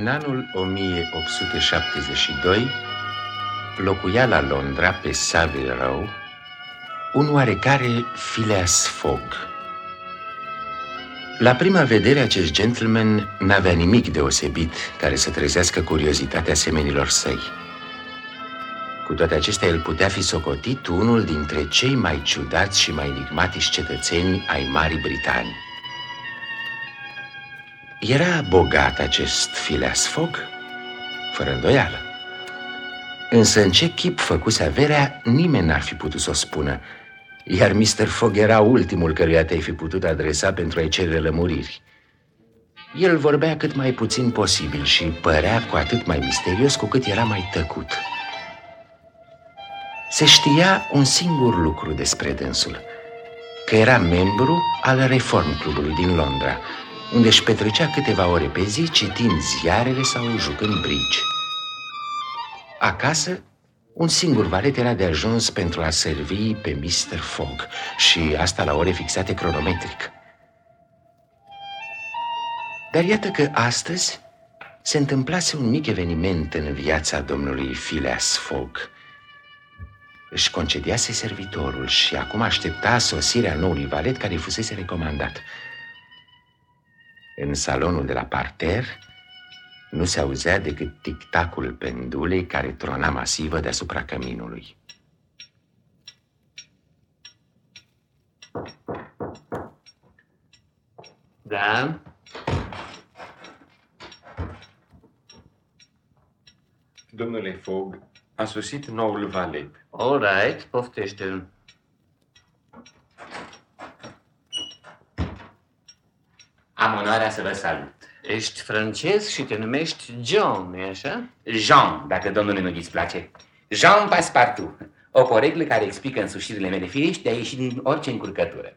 În anul 1872 locuia la Londra, pe Savile Row, un oarecare Phileas Fogg. La prima vedere, acest gentleman n-avea nimic deosebit care să trezească curiozitatea semenilor săi. Cu toate acestea, el putea fi socotit unul dintre cei mai ciudați și mai enigmatici cetățeni ai Marii Britanii. Era bogat acest Phileas Fogg, fără îndoială. Însă în ce chip făcuse averea, nimeni n-ar fi putut să o spună, iar Mr. Fogg era ultimul căruia te-ai fi putut adresa pentru a-i cere lămuriri. El vorbea cât mai puțin posibil și părea cu atât mai misterios cu cât era mai tăcut. Se știa un singur lucru despre dânsul, că era membru al Reform Clubului din Londra, unde își petrecea câteva ore pe zi citind ziarele sau jucând bridge. Acasă, un singur valet era de ajuns pentru a servi pe Mr. Fogg și asta la ore fixate cronometric. Dar iată că astăzi se întâmplase un mic eveniment în viața domnului Phileas Fogg. Își concediase servitorul și acum aștepta sosirea noului valet care îi fusese recomandat. În salonul de la parter nu se auzea decât tic-tacul pendulei care trona masivă deasupra căminului. Da? Domnule Fogg, a sosit noul valet. All right, poftește-l. Am onoarea să vă salut. Ești francez și te numești John, nu așa? Jean, dacă domnului nu displace. Jean Passepartout. O poreglă care explică însușirile mele firești de a ieși din orice încurcătură.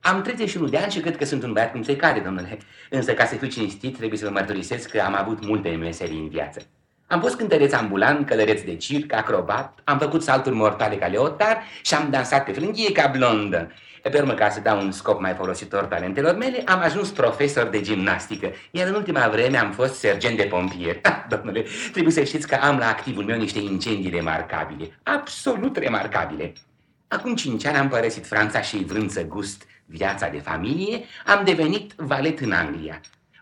Am 31 de ani și cred că sunt un băiat cum se cade, domnule. Însă, ca să fiu cinstit, trebuie să vă mărturisesc că am avut multe meserii în viață. Am fost cântăreț ambulant, călăreț de circ, acrobat, am făcut salturi mortale ca leotar și am dansat pe frânghie ca blondă. Pe urmă, ca să dau un scop mai folositor talentelor mele, am ajuns profesor de gimnastică, iar în ultima vreme am fost sergent de pompier. Ah, domnule, trebuie să știți că am la activul meu niște incendii remarcabile, absolut remarcabile. Acum cinci ani am părăsit Franța și vrând să gust viața de familie, am devenit valet în Anglia.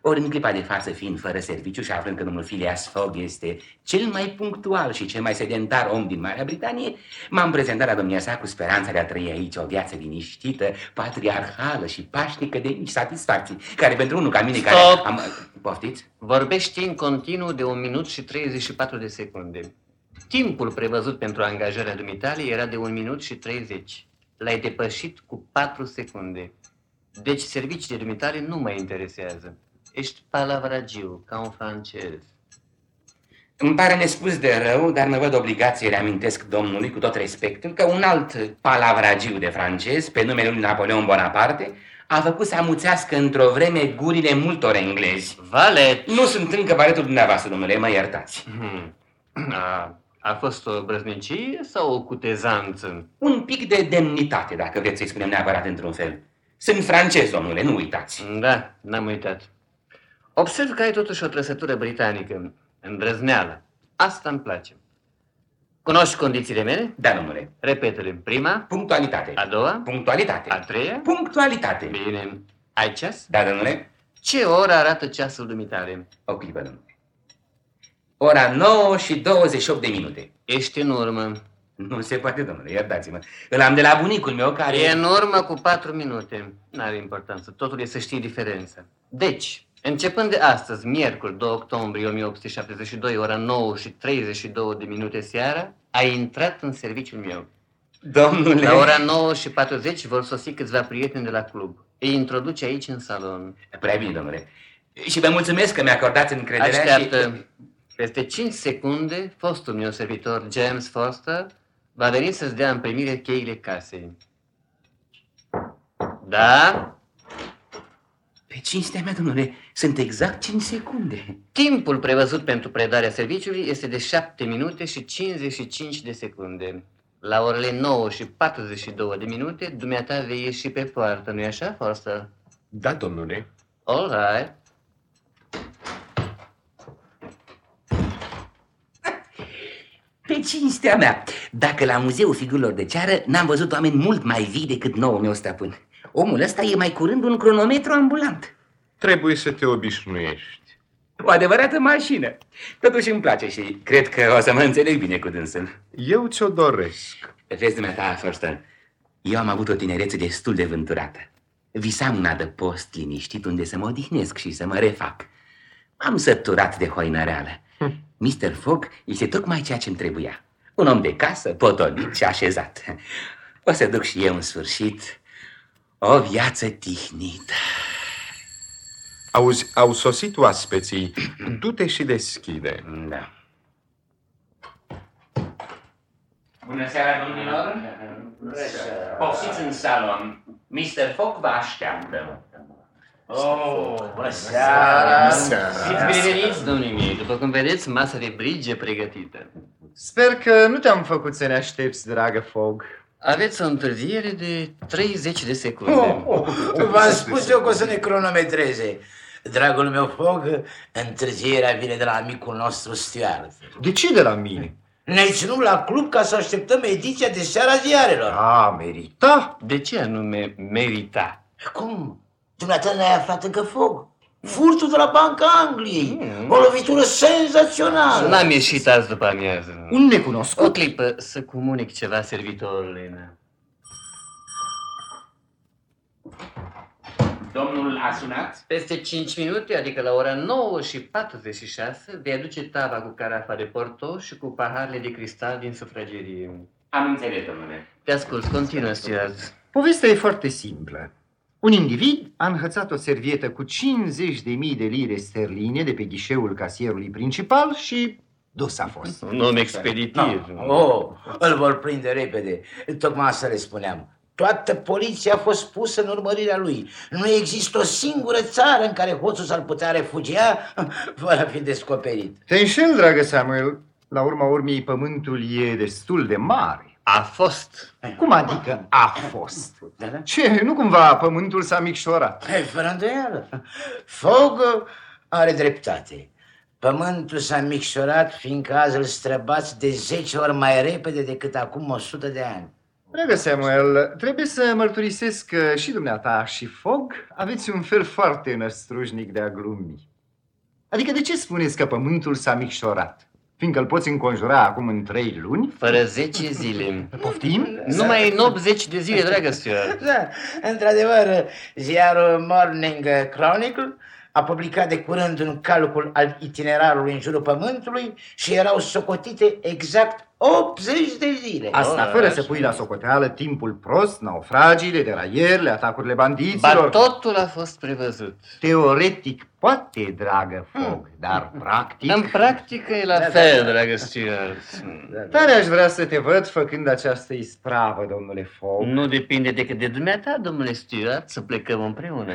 Ori în clipa de față, fiind fără serviciu și aflând că domnul Phileas Fogg este cel mai punctual și cel mai sedentar om din Marea Britanie, m-am prezentat la domnia sa cu speranța de a trăi aici o viață liniștită, patriarhală și pașnică de mici satisfacții, care pentru unul ca mine Stop! care am... Poftiți? Vorbești în continuu de 1 minut și 34 de secunde. Timpul prevăzut pentru angajarea dumitale era de 1 minut și 30. L-ai depășit cu 4 secunde. Deci serviciile dumitale nu mă interesează. Ești palavragiu, ca un francez. Îmi pare nespus de rău, dar mă văd obligat să-i reamintesc domnului, cu tot respectul, că un alt palavragiu de francez, pe numele lui Napoleon Bonaparte, a făcut să amuțească într-o vreme gurile multor englezi. Valet! Nu sunt încă valetul dumneavoastră, domnule, mă iertați. Hmm. A, a fost o brăznicie sau o cutezanță? Un pic de demnitate, dacă vreți să-i spunem neapărat într-un fel. Sunt francez, domnule, nu uitați. Da, n-am uitat. Observ că ai totuși o trăsătură britanică, îndrăzneală. Asta îmi place. Cunoști condițiile mele? Da, domnule. Repetă-le. Prima, Punctualitate. a doua, Punctualitate. a treia. Punctualitate. Bine. Ai ceas? Da, domnule. Ce oră arată ceasul dumitale? O clipă, domnule. Ora 9 și 28 de minute. Ești în urmă. Nu se poate, domnule, iertați-mă. Îl am de la bunicul meu care... E în urmă cu patru minute. N-are importanță. Totul e să știi diferența. Deci, începând de astăzi, miercuri 2 octombrie 1872, ora 9 și 32 de minute seara, ai intrat în serviciul meu. Domnule... La ora 9 și 40 vor sosi câțiva prieteni de la club. Îi introduce aici în salon. Prea bine, domnule. Și vă mulțumesc că mi-acordați încrederea Așteaptă. și... Peste 5 secunde, fostul meu servitor, James Foster, va veni să-ți dea în primire cheile casei. Da? Pe cinstea mea, domnule, sunt exact 5 secunde. Timpul prevăzut pentru predarea serviciului este de 7 minute și 55 de secunde. La orele 9 și 42 de minute, dumneata vei ieși pe poartă, nu-i așa, Forster? Da, domnule. All right. Pe cinstea mea, dacă la Muzeul Figurilor de Ceară n-am văzut oameni mult mai vii decât nouă meu stăpân. Omul ăsta e mai curând un cronometru ambulant. Trebuie să te obișnuiești. O adevărată mașină. Totuși îmi place și cred că o să mă înțeleg bine cu dânsul. Eu ți-o doresc. Vezi, dumneata, Forstă, eu am avut o tinerețe destul de vânturată. Visam un adăpost liniștit unde să mă odihnesc și să mă refac. M-am săturat de hoinăreală. Mr. Fogg este tocmai ceea ce-mi trebuia. Un om de casă, potolit și așezat. O să duc și eu în sfârșit o viață tihnită. Auzi, au sosit oaspeții. Du-te și deschide. Da. Bună seara, domnilor! Poftiți în salon. Mr. Fogg vă așteaptă. Oh, bună seara! Fiți bineveniți, domnii mei. După cum vedeți, masa de brige e pregătită. Sper că nu te-am făcut să ne aștepți, dragă Fog. Aveți o întârziere de 30 de secunde. Oh, oh, V-am spus eu că o să ne cronometreze. Dragul meu Fog, întârzierea vine de la amicul nostru Stuart. De ce de la mine? Ne-ai ținut la club ca să așteptăm ediția de seara ziarelor. A, merita? De ce anume merita? Cum? Dumneata n-ai aflat încă Fog? Furtul de la Banca Angliei. O lovitură senzațională. N-am ieșit azi după amiază. Un O necunoscut? clipă să comunic ceva servitorului meu. Domnul a sunat? Peste 5 minute, adică la ora 9 și 46, vei aduce tava cu carafa de porto și cu paharele de cristal din sufragerie. Am înțeles, domnule. Te ascult, continuă, Stuart. Povestea e foarte simplă. Un individ a înhățat o servietă cu 50.000 de lire sterline de pe ghișeul casierului principal și dus a fost. Un om expeditiv. Oh, îl vor prinde repede. Tocmai asta le spuneam. Toată poliția a fost pusă în urmărirea lui. Nu există o singură țară în care hoțul s-ar putea refugia fără a fi descoperit. Te înșel, dragă Samuel. La urma urmei, pământul e destul de mare. A fost. Cum adică a fost? Da, da. Ce, nu cumva pământul s-a micșorat? Hai, fără îndoială. Fog are dreptate. Pământul s-a micșorat fiindcă azi îl străbați de 10 ori mai repede decât acum 100 de ani. Dragă Samuel, trebuie să mărturisesc că și dumneata și Fog aveți un fel foarte năstrușnic de a glumi. Adică de ce spuneți că pământul s-a micșorat? Fiindcă îl poți înconjura acum în trei luni? Fără 10 zile. Poftim? Numai în 80 de zile, dragă Stuart. Da, într-adevăr, ziarul Morning Chronicle a publicat de curând un calcul al itinerarului în jurul Pământului și erau socotite exact 80 de zile. Asta Oh, fără așa. să pui la socoteală timpul prost, naufragiile, deraierile, atacurile Ba bandiților. totul a fost prevăzut. Teoretic poate, dragă Fog, dar practic... În practică e la fel, dragă Stuart. Tare aș vrea să te văd făcând această ispravă, domnule Fog. Nu depinde decât de dumneata, domnule Stuart, să plecăm împreună.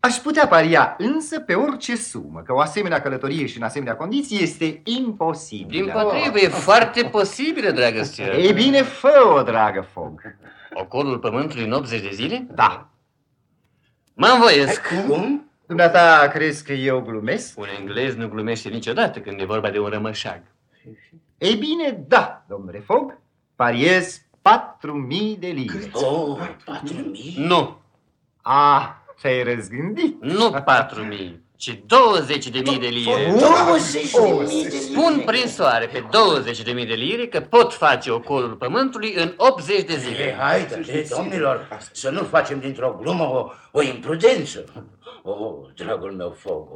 Aș putea paria însă pe orice sumă că o asemenea călătorie și în asemenea condiții este imposibilă. Din potrivă, e foarte posibilă, dragă Stuart. Ei bine, fă-o, dragă Fog. Ocolul pământului în 80 de zile? Da. Mă învoiesc. Cum? Dumneata crezi că eu glumesc? Un englez nu glumește niciodată când e vorba de un rămășag. Ei bine, da, domnule Fog. Pariez 4.000 de lire. Oh, 4.000? Nu, Ah, te-ai răzgândit. nu 4.000, ci 20 de mii de lire. 20 de mii de Spun lire. prin soare pe 20 de mii de lire că pot face ocolul pământului în 80 de E, zile. haide, domnilor, să nu facem dintr-o glumă o, o imprudență. Oh, dragul meu foc,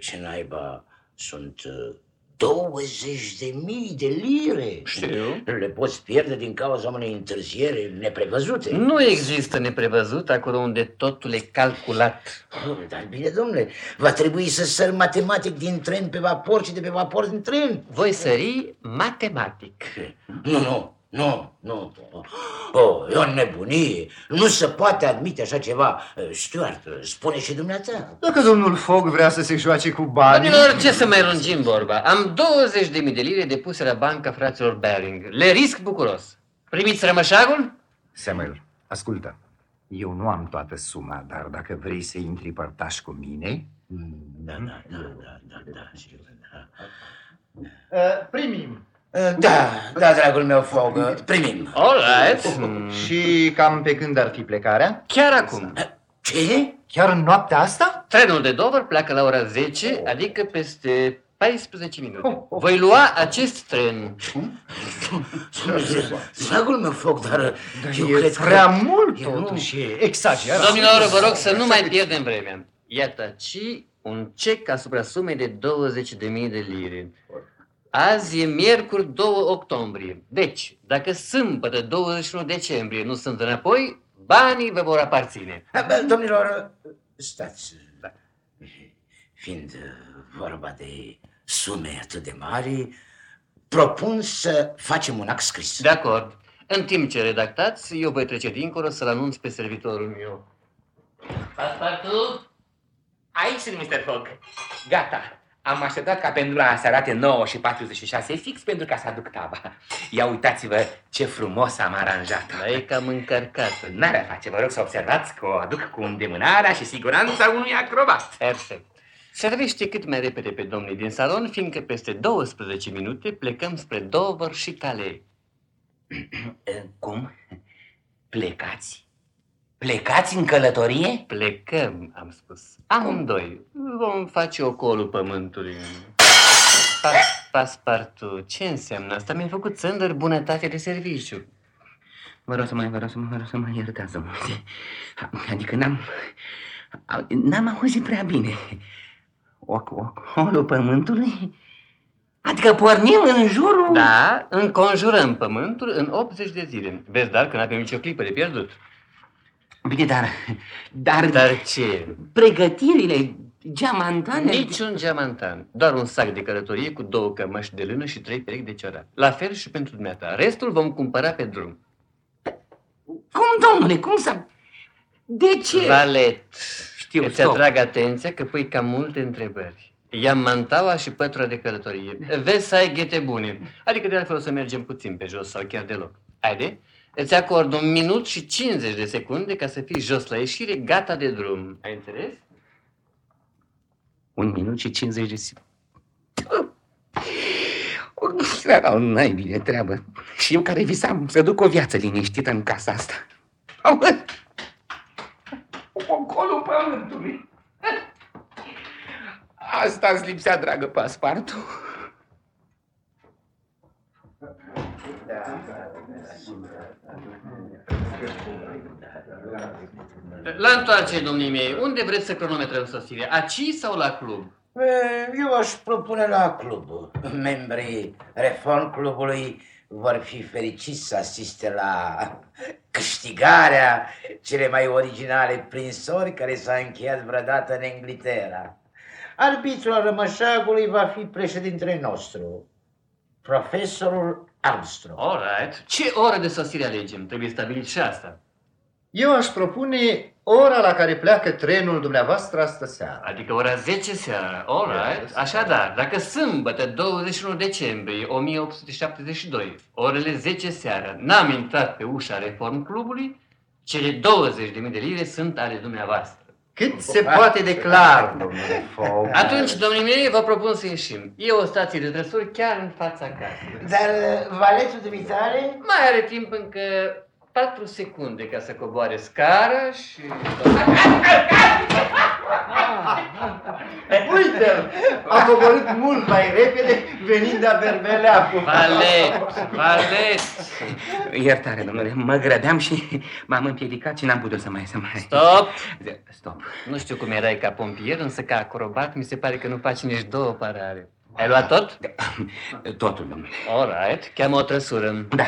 ce naiba sunt uh, 20 de mii de lire. Știu. Le poți pierde din cauza unei întârziere neprevăzute. Nu există neprevăzut acolo unde totul e calculat. Oh, Dar bine, domnule, va trebui să sări matematic din tren pe vapor și de pe vapor din tren. Voi sări matematic. Nu, nu, nu, nu. Oh, e o nebunie. Nu se poate admite așa ceva. Stuart, spune și dumneata. Dacă domnul Fog vrea să se joace cu banii... Domnilor, ce să mai lungim vorba? Am 20 de mii de lire depuse la banca fraților Baring. Le risc bucuros. Primiți rămășagul? Samuel, ascultă. Eu nu am toată suma, dar dacă vrei să intri părtaș cu mine... Da, da, da, da, da, da, sigur, da. Uh, primim. Da, da, dragul meu Fog, primim. All right. Mm, Și cam pe când ar fi plecarea? Chiar acum. Ce? Chiar în noaptea asta? Trenul de Dover pleacă la ora 10, adică peste 14 minute. Voi lua acest tren. Dragul meu Fog, dar eu e cred prea că... mult Eu nu- totuși, e exagerat. Domnilor, vă rog să nu mai pierdem vremea. Iată aici un cec asupra sumei de 20.000 de lire. Azi e miercuri 2 octombrie. Deci, dacă sâmbătă 21 decembrie nu sunt înapoi, banii vă vor aparține. Ah, bă, Domnilor, stați. Fiind uh, vorba de sume atât de mari, propun să facem un act scris. De acord. În timp ce redactați, eu voi trece dincolo să-l anunț pe servitorul meu. Paspartu? Aici sunt, Mr. Fogg. Gata. Am așteptat ca pendula să arate 9 și 46 fix pentru ca să aduc taba. Ia uitați-vă ce frumos am aranjat. Dar e cam încărcată. N-are a face, vă rog să observați că o aduc cu îndemânarea și siguranța unui acrobat. Perfect. Servește cât mai repede pe domnii din salon, fiindcă peste 12 minute plecăm spre Dover și Calais. Eh, Cum? Plecați? Plecați în călătorie? Plecăm, am spus. Amândoi. Vom face ocolul pământului. Pas, paspartu, ce înseamnă asta? Mi-a făcut țândări bunătate de serviciu. Vă rog să mai, vă rog să mă, vă rog să mă iertați, mă. Adică n-am, n-am auzit prea bine. Oc, ocolul pământului? Adică pornim în jurul... Da, înconjurăm pământul în 80 de zile. Vezi, dar că n-avem nicio clipă de pierdut. Bine, dar... Dar, Dar ce? pregătirile geamantane... Niciun geamantan. Doar un sac de călătorie cu două cămăși de lână și trei perechi de ciorat. La fel și pentru dumneata. Restul vom cumpăra pe drum. Cum, domnule, cum să... De ce? Valet. Știu, Îți stop. atrag atenția că pui cam multe întrebări. Ia mantaua și pătura de călătorie. Vezi să ai ghete bune. Adică de altfel o să mergem puțin pe jos sau chiar deloc. Haide, îți acord un minut și 50 de secunde ca să fii jos la ieșire, gata de drum. Ai înțeles? Un minut și 50 de secunde. Era o naibii de treabă. Și eu care visam să duc o viață liniștită în casa asta. Aoleu! Ocolul pământului. Asta îți lipsea, dragă paspartu. La întoarcere, domnii mei, unde vreți să cronometrăm sosirea? Aci sau la club? E, Eu aș propune la club. Membrii Reform Clubului vor fi fericiți să asiste la câștigarea cele mai originale prinsori care s-a încheiat vreodată în Inglaterra. Arbitrul al rămășagului va fi președintele nostru, profesorul Armstrong. All right. Ce oră de sosire alegem? Trebuie stabilit și asta. Eu aș propune ora la care pleacă trenul dumneavoastră astă seară. Adică ora 10 seara. All right. Așadar, dacă sâmbătă 21 decembrie 1872, orele 10 seara, n-am intrat pe ușa Reform Clubului, cele 20.000 de lire sunt ale dumneavoastră. Cât se poate de clar, domnule Fogg. Atunci, domnii mei, vă propun să ieșim. E o stație de trăsuri chiar în fața casei. Dar uh, valetul dumitare? Mai are timp încă 4 secunde ca să coboare scara și... Uite, a coborât mult mai repede venind de berbeleacul. Valet, valet! Iertare, domnule, mă grăbeam și m-am împiedicat și n-am putut să mai... Să mai... Stop! Stop. Nu știu cum erai ca pompier, însă ca acrobat mi se pare că nu faci nici două parare. Ai luat tot? Totul, domnule. All right, cheamă o trăsură. Da.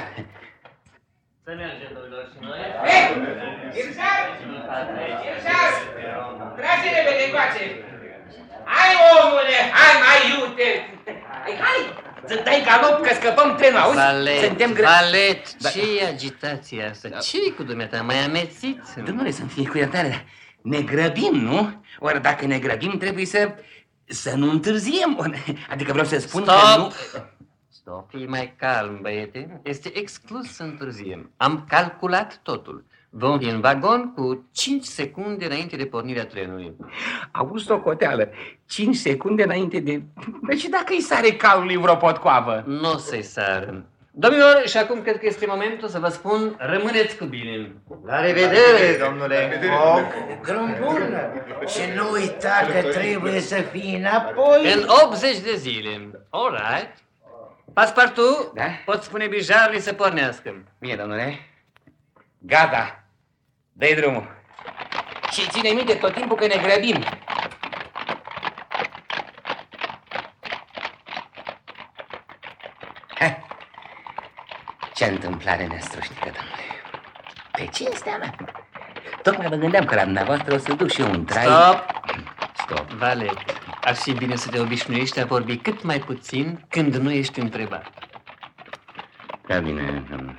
Să mergem, domnilor, și noi. Trage repede încoace! Hai, omule, hai, mai iute! Hai, hai! Să dai galop că scăpăm trenul, auzi? Valet, Suntem gră... valet, Da. ce e agitația asta? ce e cu dumneata? Mai amețit? Domnule, să-mi fie cu iertare, dar ne grăbim, nu? Ori dacă ne grăbim, trebuie să... să nu întârziem. Ori- Adică vreau să spun că nu... Stop! Stop, e mai calm, băiete. Este exclus să întârziem. Am calculat totul. Vom fi în vagon cu 5 secunde înainte de pornirea trenului. Auzi o coteală, 5 secunde înainte de... Deci dacă îi sare calului vreo potcoavă? Nu o să-i sară. Domnilor, și acum cred că este momentul să vă spun, rămâneți cu bine. La revedere, domnule Fogg. Drum bun. Și nu uita că trebuie să fii înapoi. În 80 de zile. All right. Paspartu, Da? poți spune bijarului să pornească. Bine, domnule. Gata. Dă-i drumul. Și ține minte tot timpul că ne grăbim. Ha. Ce întâmplare nestrușnică, domnule. Pe cinstea mea. Tocmai mă gândeam că la dumneavoastră o să duc și eu un trai. Stop! Stop. Valet, ar fi bine să te obișnuiești a vorbi cât mai puțin când nu ești întrebat. Da, bine, domnule.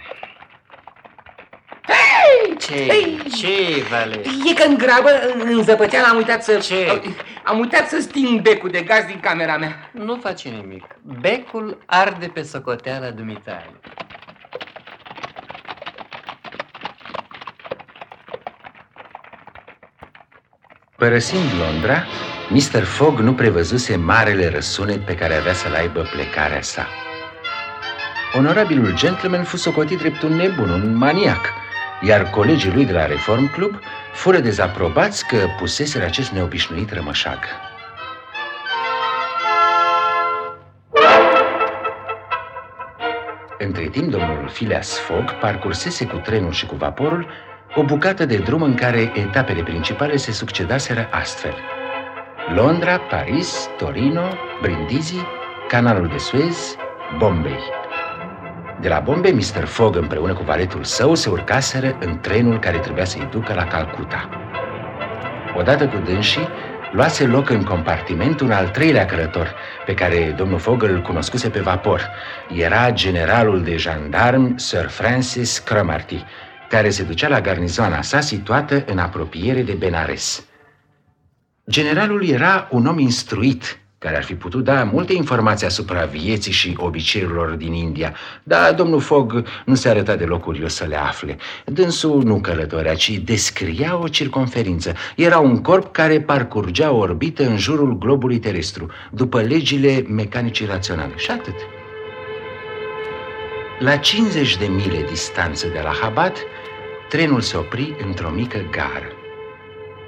Ce? Ce, Valet? E că în grabă, în în zăpăteală, am uitat să... Ce? Am uitat să sting becul de gaz din camera mea. Nu face nimic. Becul arde pe socoteala dumitale. Părăsind Londra, Mr. Fogg nu prevăzuse marele răsunet pe care avea să-l aibă plecarea sa. Onorabilul gentleman fu socotit drept un nebun, un maniac, iar colegii lui de la Reform Club fură dezaprobați că puseseră acest neobișnuit rămășag. Între timp, domnul Phileas Fogg parcursese cu trenul și cu vaporul o bucată de drum în care etapele principale se succedaseră astfel. Londra, Paris, Torino, Brindisi, Canalul de Suez, Bombay. De la Bombay, Mr. Fogg împreună cu valetul său se urcaseră în trenul care trebuia să-i ducă la Calcuta. Odată cu dânsii, luase loc în compartiment un al treilea călător, pe care domnul Fogg îl cunoscuse pe vapor. Era generalul de jandarmi Sir Francis Cromarty, care se ducea la garnizoana sa situată în apropiere de Benares. Generalul era un om instruit, care ar fi putut da multe informații asupra vieții și obiceiurilor din India, dar domnul Fogg nu se arăta deloc curios să le afle. Dânsul nu călătorea, ci descria o circonferință. Era un corp care parcurgea o orbită în jurul globului terestru, după legile mecanicii raționale. Și atât. La 50 de mile distanță de la Habat, trenul se opri într-o mică gară.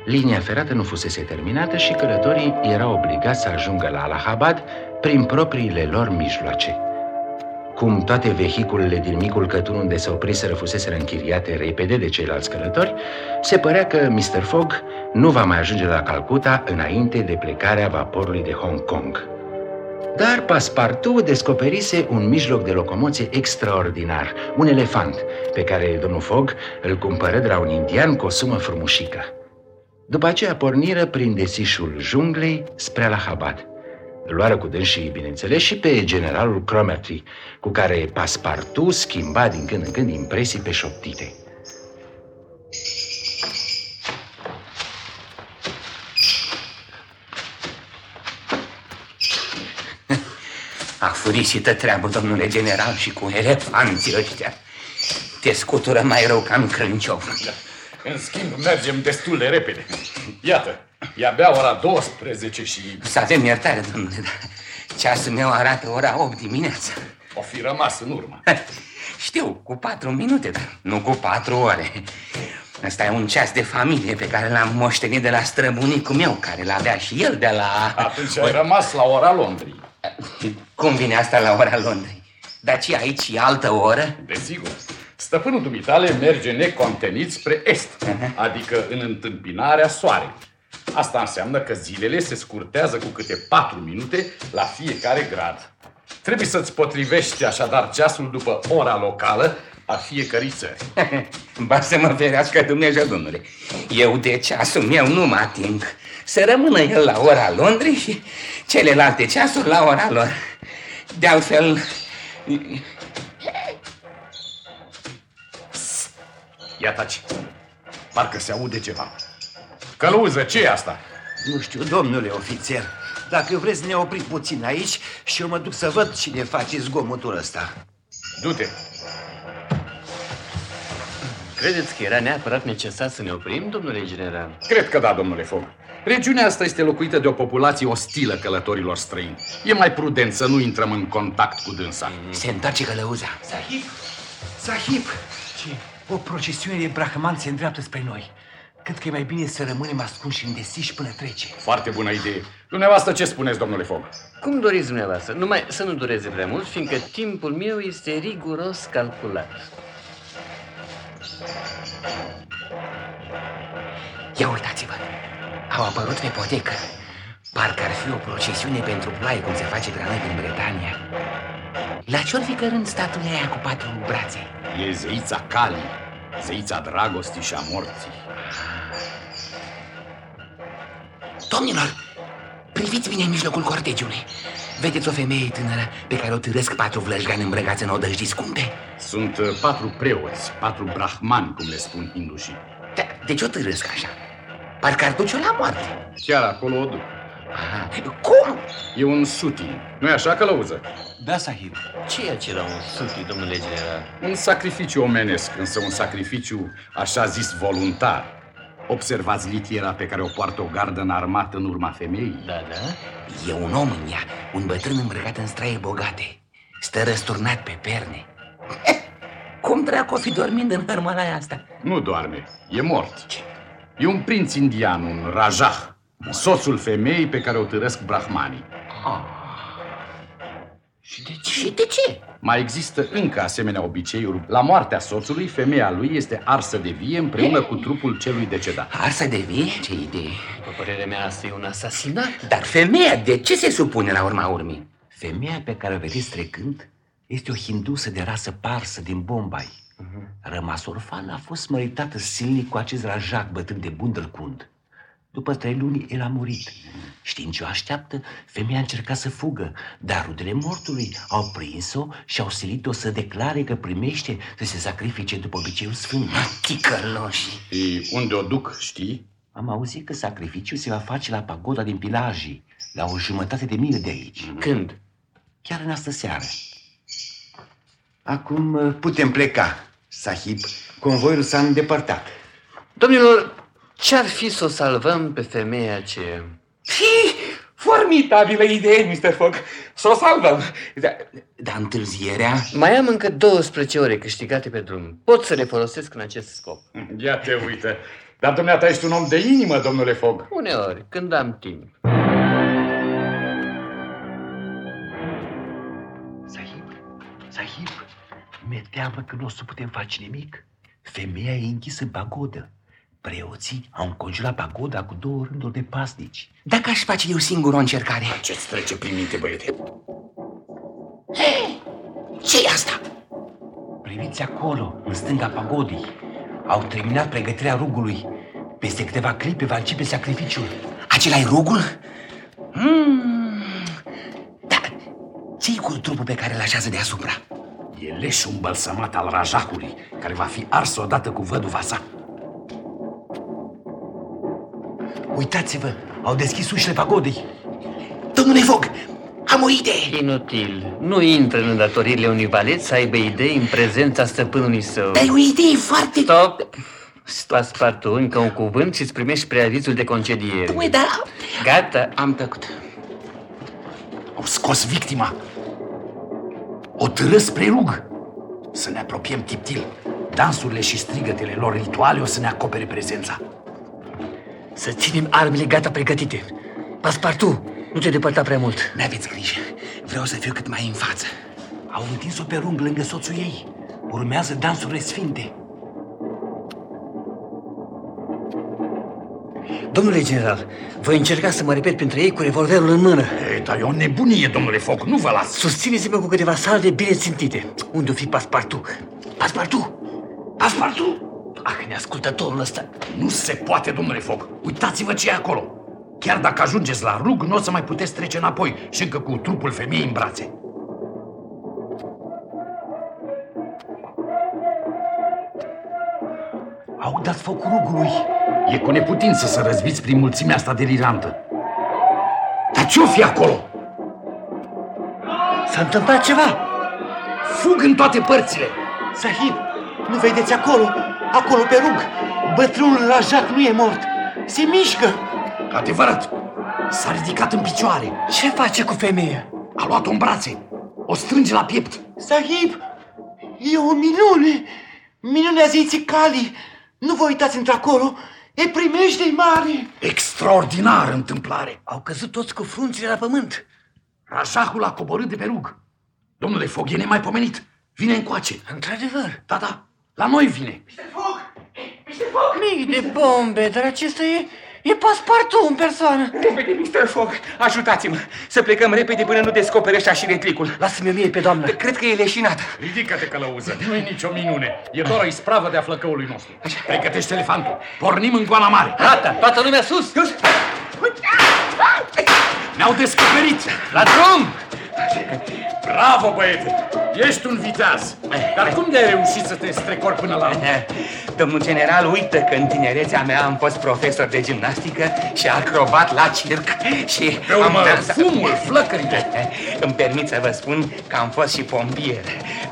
Linia ferată nu fusese terminată și călătorii erau obligați să ajungă la Allahabad prin propriile lor mijloace. Cum toate vehiculele din micul cătun unde se opriseră fuseseră închiriate repede de ceilalți călători, se părea că Mr. Fogg nu va mai ajunge la Calcuta înainte de plecarea vaporului de Hong Kong. Dar Paspartout descoperise un mijloc de locomoție extraordinar, un elefant, pe care domnul Fogg îl cumpără de la un indian cu o sumă frumușică. După aceea porniră prin desișul junglei spre Allahabad. Îl luară cu dânsii, bineînțeles, și pe generalul Cromarty, cu care Paspartout schimba din când în când impresii pe șoptite. Afurisită treabă, domnule general, și cu elefanții ăștia. Te scutură mai rău ca în crânciov. În schimb, mergem destul de repede. Iată, e abia ora 12 și Să avem iertare, domnule, dar ceasul meu arată ora 8 dimineața. o fi rămas în urmă. Știu, cu patru minute, dar nu cu patru ore. Ăsta e un ceas de familie pe care l-am moștenit de la străbunicul meu, care l-avea și el de la... Atunci ai rămas la ora Londrei. Cum vine asta la ora Londrei? Dar ce aici e altă oră? Desigur. Stăpânul dumitale merge necontenit spre est, adică în întâmpinarea soarelui. Asta înseamnă că zilele se scurtează cu câte patru minute la fiecare grad. Trebuie să-ți potrivești așadar ceasul după ora locală a fiecărei țări. Ba să mă ferească Dumnezeu, domnule. Eu de ceasul meu nu mă ating. Să rămână el la ora Londrei și celelalte ceasuri la ora lor. De altfel, Ia taci. Parcă se aude ceva. Călăuză, ce e asta? Nu știu, domnule ofițer, dacă vreți ne oprit puțin aici și eu mă duc să văd cine face zgomotul ăsta. Du-te. Credeți că era neapărat necesar să ne oprim, domnule general? Cred că da, domnule Fogg. Regiunea asta este locuită de o populație ostilă călătorilor străini. E mai prudent să nu intrăm în contact cu dânsa. Se întoarce călăuza. Sahib! Sahib! Ce? O procesiune de brahman se îndreaptă spre noi. Cred că e mai bine să rămânem ascunși în desiși până trece. Foarte bună idee. Dumneavoastră ce spuneți, domnule Fogg? Cum doriți dumneavoastră, numai să nu dureze prea mult, fiindcă timpul meu este riguros calculat. Ia uitați-vă, au apărut pe potecă. Parcă ar fi o procesiune pentru plai, cum se face pe la noi din Bretania. La ce fi cărând statuia aia cu patru brațe? E zeița Cali, zeița dragostii și a morții. Domnilor, priviți bine în mijlocul cortegiului. Vedeți o femeie tânără pe care o târăsc patru vlăjgani îmbrăgați în odăjdi scumpe? Sunt uh, patru preoți, patru brahmani, cum le spun hindușii. Da, de ce o târăsc așa? Parcă ar duce la moarte. Chiar acolo o duc. Aha. Cum? E un suti, nu-i așa, călăuză? Da, sahib. Ce e acela un suti, domnule general? Un sacrificiu omenesc, însă un sacrificiu așa zis voluntar. Observați litiera pe care o poartă o gardă înarmată în urma femeii? Da, da? E un om în ea, un bătrân îmbrăcat în straie bogate. Stă răsturnat pe perne. Cum dracu o fi dormind în hărmălaia asta? Nu doarme, e mort. E un prinț indian, un rajah, soțul femeii pe care o târăsc brahmanii. Și de ce? Și de ce? Mai există încă asemenea obiceiuri. La moartea soțului, femeia lui este arsă de vie împreună cu trupul celui decedat. Arsă de vie? Ce idee? După părerea mea, asta e un asasinat. Dar femeia, de ce se supune la urma urmii? Femeia pe care o vedeți trecând este o hindusă de rasă parsă din Bombay. Rămas orfană, a fost măritată silnic cu acest rajac bătrân de bundălcund. După trei luni, el a murit. Știind ce o așteaptă, femeia a încercat să fugă, dar rudele mortului au prins-o și au silit-o să declare că primește să se sacrifice după obiceiul sfânt. Ticăloși! Și unde o duc, știi? Am auzit că sacrificiul se va face la pagoda din Pilajii, la o jumătate de mile de aici. Când? Chiar în astă seară. Acum uh, putem pleca, sahib. Convoiul s-a îndepărtat. Domnilor, ce-ar fi să o salvăm pe femeia aceea? Fi formidabilă idee, Mr. Fogg. Să o salvăm. Dar da, întârzierea... Mai am încă 12 ore câștigate pe drum. Pot să le folosesc în acest scop. Ia te uită. Dar dumneata ești un om de inimă, domnule Fogg. Uneori, când am timp. Teamă că nu o să putem face nimic. Femeia e închisă în pagodă. Preoții au înconjurat pagoda cu două rânduri de pasnici. Dacă aș face eu singur o încercare... Ce-ți trece prin minte, băiete? ce e asta? Priviți acolo, în stânga pagodei. Au terminat pregătirea rugului. Peste câteva clipe va începe sacrificiul. acela e rugul? Mm. Da, ce cu trupul pe care îl așează deasupra? E leșul îmbălsămat al rajahului, care va fi ars odată cu văduva sa. Uitați-vă, au deschis ușile pagodei. Domnule Fogg, am o idee. Inutil. Nu intră în îndatoririle unui valet să aibă idei în prezența stăpânului său. Dar e o idee foarte... Stop! Paspartu, încă un cuvânt și îți primești preavizul de concediere. Dom'le, dar... Gata. Am tăcut. Au scos victima. O târă spre rug. Să ne apropiem tiptil. Dansurile și strigătele lor rituale o să ne acopere prezența. Să ținem armele gata pregătite. Paspartu, nu te depărta prea mult. N-aveți grijă. Vreau să fiu cât mai în față. Au întins-o pe rung lângă soțul ei. Urmează dansurile sfinte. Domnule general, voi încerca să mă repet printre ei cu revolverul în mână. Ei, dar e o nebunie, domnule Foc, nu vă las. Susțineți-mă cu câteva salve bine țintite. Unde o fi Paspartu? Paspartu! Paspartu! Ah, neascultătorul ăsta. Nu se poate, domnule Foc. Uitați-vă ce e acolo. Chiar dacă ajungeți la rug, nu o să mai puteți trece înapoi și încă cu trupul femeii în brațe. Au dat foc rugului. E cu neputință să răzbiți prin mulțimea asta delirantă. Dar ce-o fi acolo? S-a întâmplat ceva. Fug în toate părțile. Sahib, nu vedeți acolo? Acolo pe rug, bătrânul Rajac nu e mort. Se mișcă. Adevărat, s-a ridicat în picioare. Ce face cu femeia? A luat-o în brațe. O strânge la piept. Sahib, e o minune. Minunea zeiții Cali. Nu vă uitați într-acolo. E primește mare. Extraordinară întâmplare. Au căzut toți cu frunțile la pământ. Rajahul a coborât de pe rug. Domnule Fog, e nemaipomenit. Vine încoace. Într-adevăr. Da, da, la noi vine. Mii de bombe, dar acesta e... E paspartu în persoană. Repede, Mr. Fogg, ajutați-mă să plecăm repede până nu descoperă ăștia și retlicul. Lasă-mi o mie pe doamnă. Cred că e leșinată. Ridică-te, călăuză, nu e nicio minune. E doar o ispravă de a flăcăului nostru. Pregătește elefantul. Pornim în goana mare. Gata, toată lumea sus. Sus! Ne-au descoperit. La drum! Bravo, băiete! Ești un viteaz. Dar cum de-ai reușit să te strecori până la urmă? Domnul general uită că în tinerețea mea am fost profesor de gimnastică și acrobat la circ și Pe urmă, am dansat. fumul, flăcările. Îmi permit să vă spun că am fost și pompier.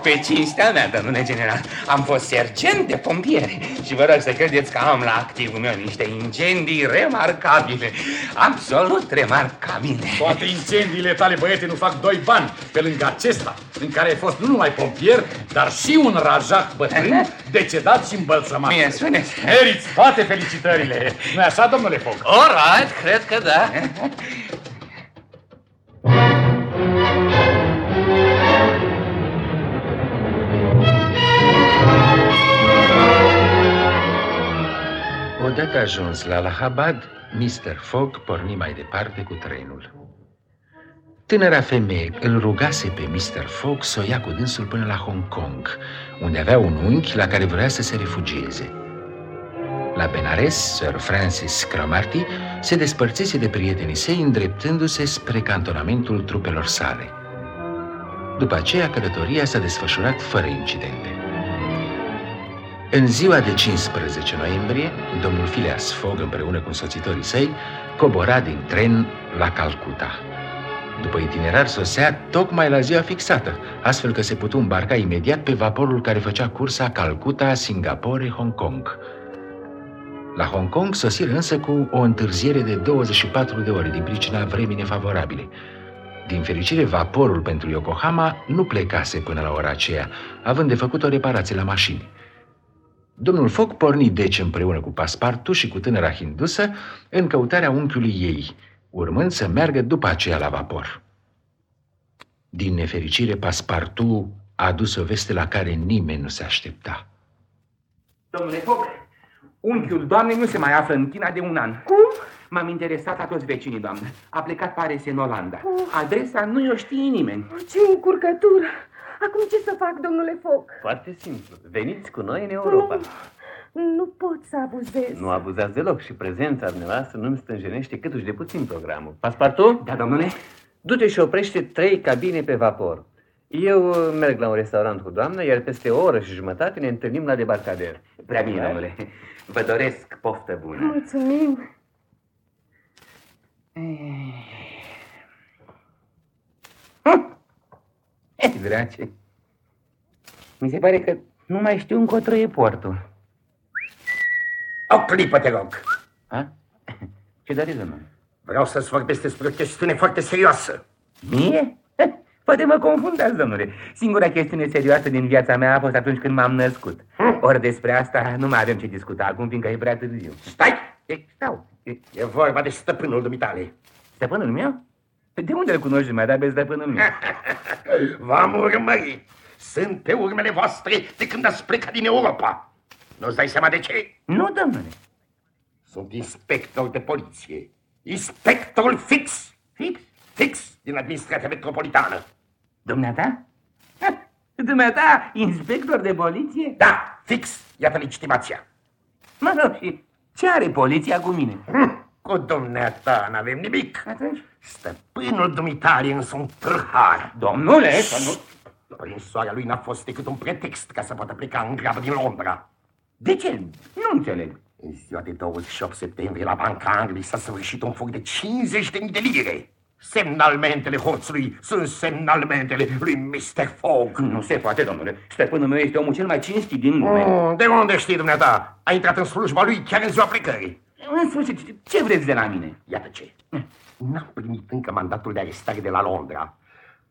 Pe cinstea mea, domnule general, am fost sergent de pompieri și vă rog să credeți că am la activul meu niște incendii remarcabile, absolut remarcabile. Toate incendiile tale, băiete, nu fac doi bani pe lângă acesta, în care ai fost nu numai pompier, dar și un rajac bătrân, decedat și îmbălsămat. Mie spuneți. Meriți toate felicitările. nu așa, domnule Foc? All right, cred că da. Odată ajuns la Allahabad, Mr. Fogg porni mai departe cu trenul. Tânăra femeie îl rugase pe Mr. Fogg să o ia cu dânsul până la Hong Kong, unde avea un unchi la care vrea să se refugieze. La Benares, Sir Francis Cromarty se despărțise de prietenii săi îndreptându-se spre cantonamentul trupelor sale. După aceea, călătoria s-a desfășurat fără incidente. În ziua de 15 noiembrie, domnul Phileas Fogg, împreună cu însoțitorii săi, cobora din tren la Calcuta. După itinerar sosea tocmai la ziua fixată, astfel că se putu îmbarca imediat pe vaporul care făcea cursa Calcuta, Singapore, Hong Kong. La Hong Kong sosiră însă cu o întârziere de 24 de ore din pricina vremii nefavorabile. Din fericire, vaporul pentru Yokohama nu plecase până la ora aceea, având de făcut o reparație la mașini. Domnul Foc porni deci împreună cu paspartu și cu tânăra hindusă în căutarea unchiului ei, urmând să meargă după aceea la vapor. Din nefericire, paspartu a adus o veste la care nimeni nu se aștepta. Domnule Foc, unchiul doamnei nu se mai află în China de un an. Cum? M-am interesat la toți vecinii, doamnă. A plecat, pare în Olanda. Adresa nu o știe nimeni. Ce încurcătură! Acum ce să fac, domnule Foc? Foarte simplu. Veniți cu noi în Europa. Nu, nu pot să abuzez. Nu abuzați deloc și prezența dumneavoastră nu-mi stânjenește câtuși de puțin programul. Paspartu? Da, domnule? Du-te și oprește trei cabine pe vapor. Eu uh, merg la un restaurant cu doamna, iar peste o oră și jumătate ne întâlnim la debarcader. Prea bine, domnule. Vă doresc poftă bună. Mulțumim. Eh, drace. Mi se pare că nu mai știu încotro e portul. O clipă, te rog. Ha? Ce doriți, domnule? Vreau să-ți vorbesc despre o chestiune foarte serioasă. Mie? Poate mă confundați, domnule. Singura chestiune serioasă din viața mea a fost atunci când m-am născut. Ori despre asta nu mai avem ce discuta acum, fiindcă e prea târziu. Stai! E, stau. E, E vorba de stăpânul dumitale. stăpânul meu? De unde îl cunoști mai pe stăpânul meu? V-am urmărit. Sunt pe urmele voastre de când ați plecat din Europa. Nu-ți dai seama de ce? Nu, domnule. Sunt inspector de poliție. Inspectorul fix. Fix? Fix din administrația metropolitană. Dumneata? Ha, Dumneata, inspector de poliție? Da, fix. Iată legitimația. Mă rog, și ce are poliția cu mine? Hm, Cu dumneata n-avem nimic. Atunci? Stăpânul dumitale însă un târhar. Domnule, să nu... Prinsoarea lui n-a fost decât un pretext ca să poată pleca în grabă din Londra. De ce? Nu înțeleg. În ziua de 28 septembrie la Banca Angliei s-a săvârșit un furt de 50.000 de lire. Semnalmentele hoțului sunt semnalmentele lui Mr. Fogg. Nu se poate, domnule. Stăpânul meu este omul cel mai cinstit din lume. Mm, de unde știi dumneata? A intrat în slujba lui chiar în ziua plecării. În sfârșit, ce vreți de la mine? Iată ce. N-am primit încă mandatul de arestare de la Londra.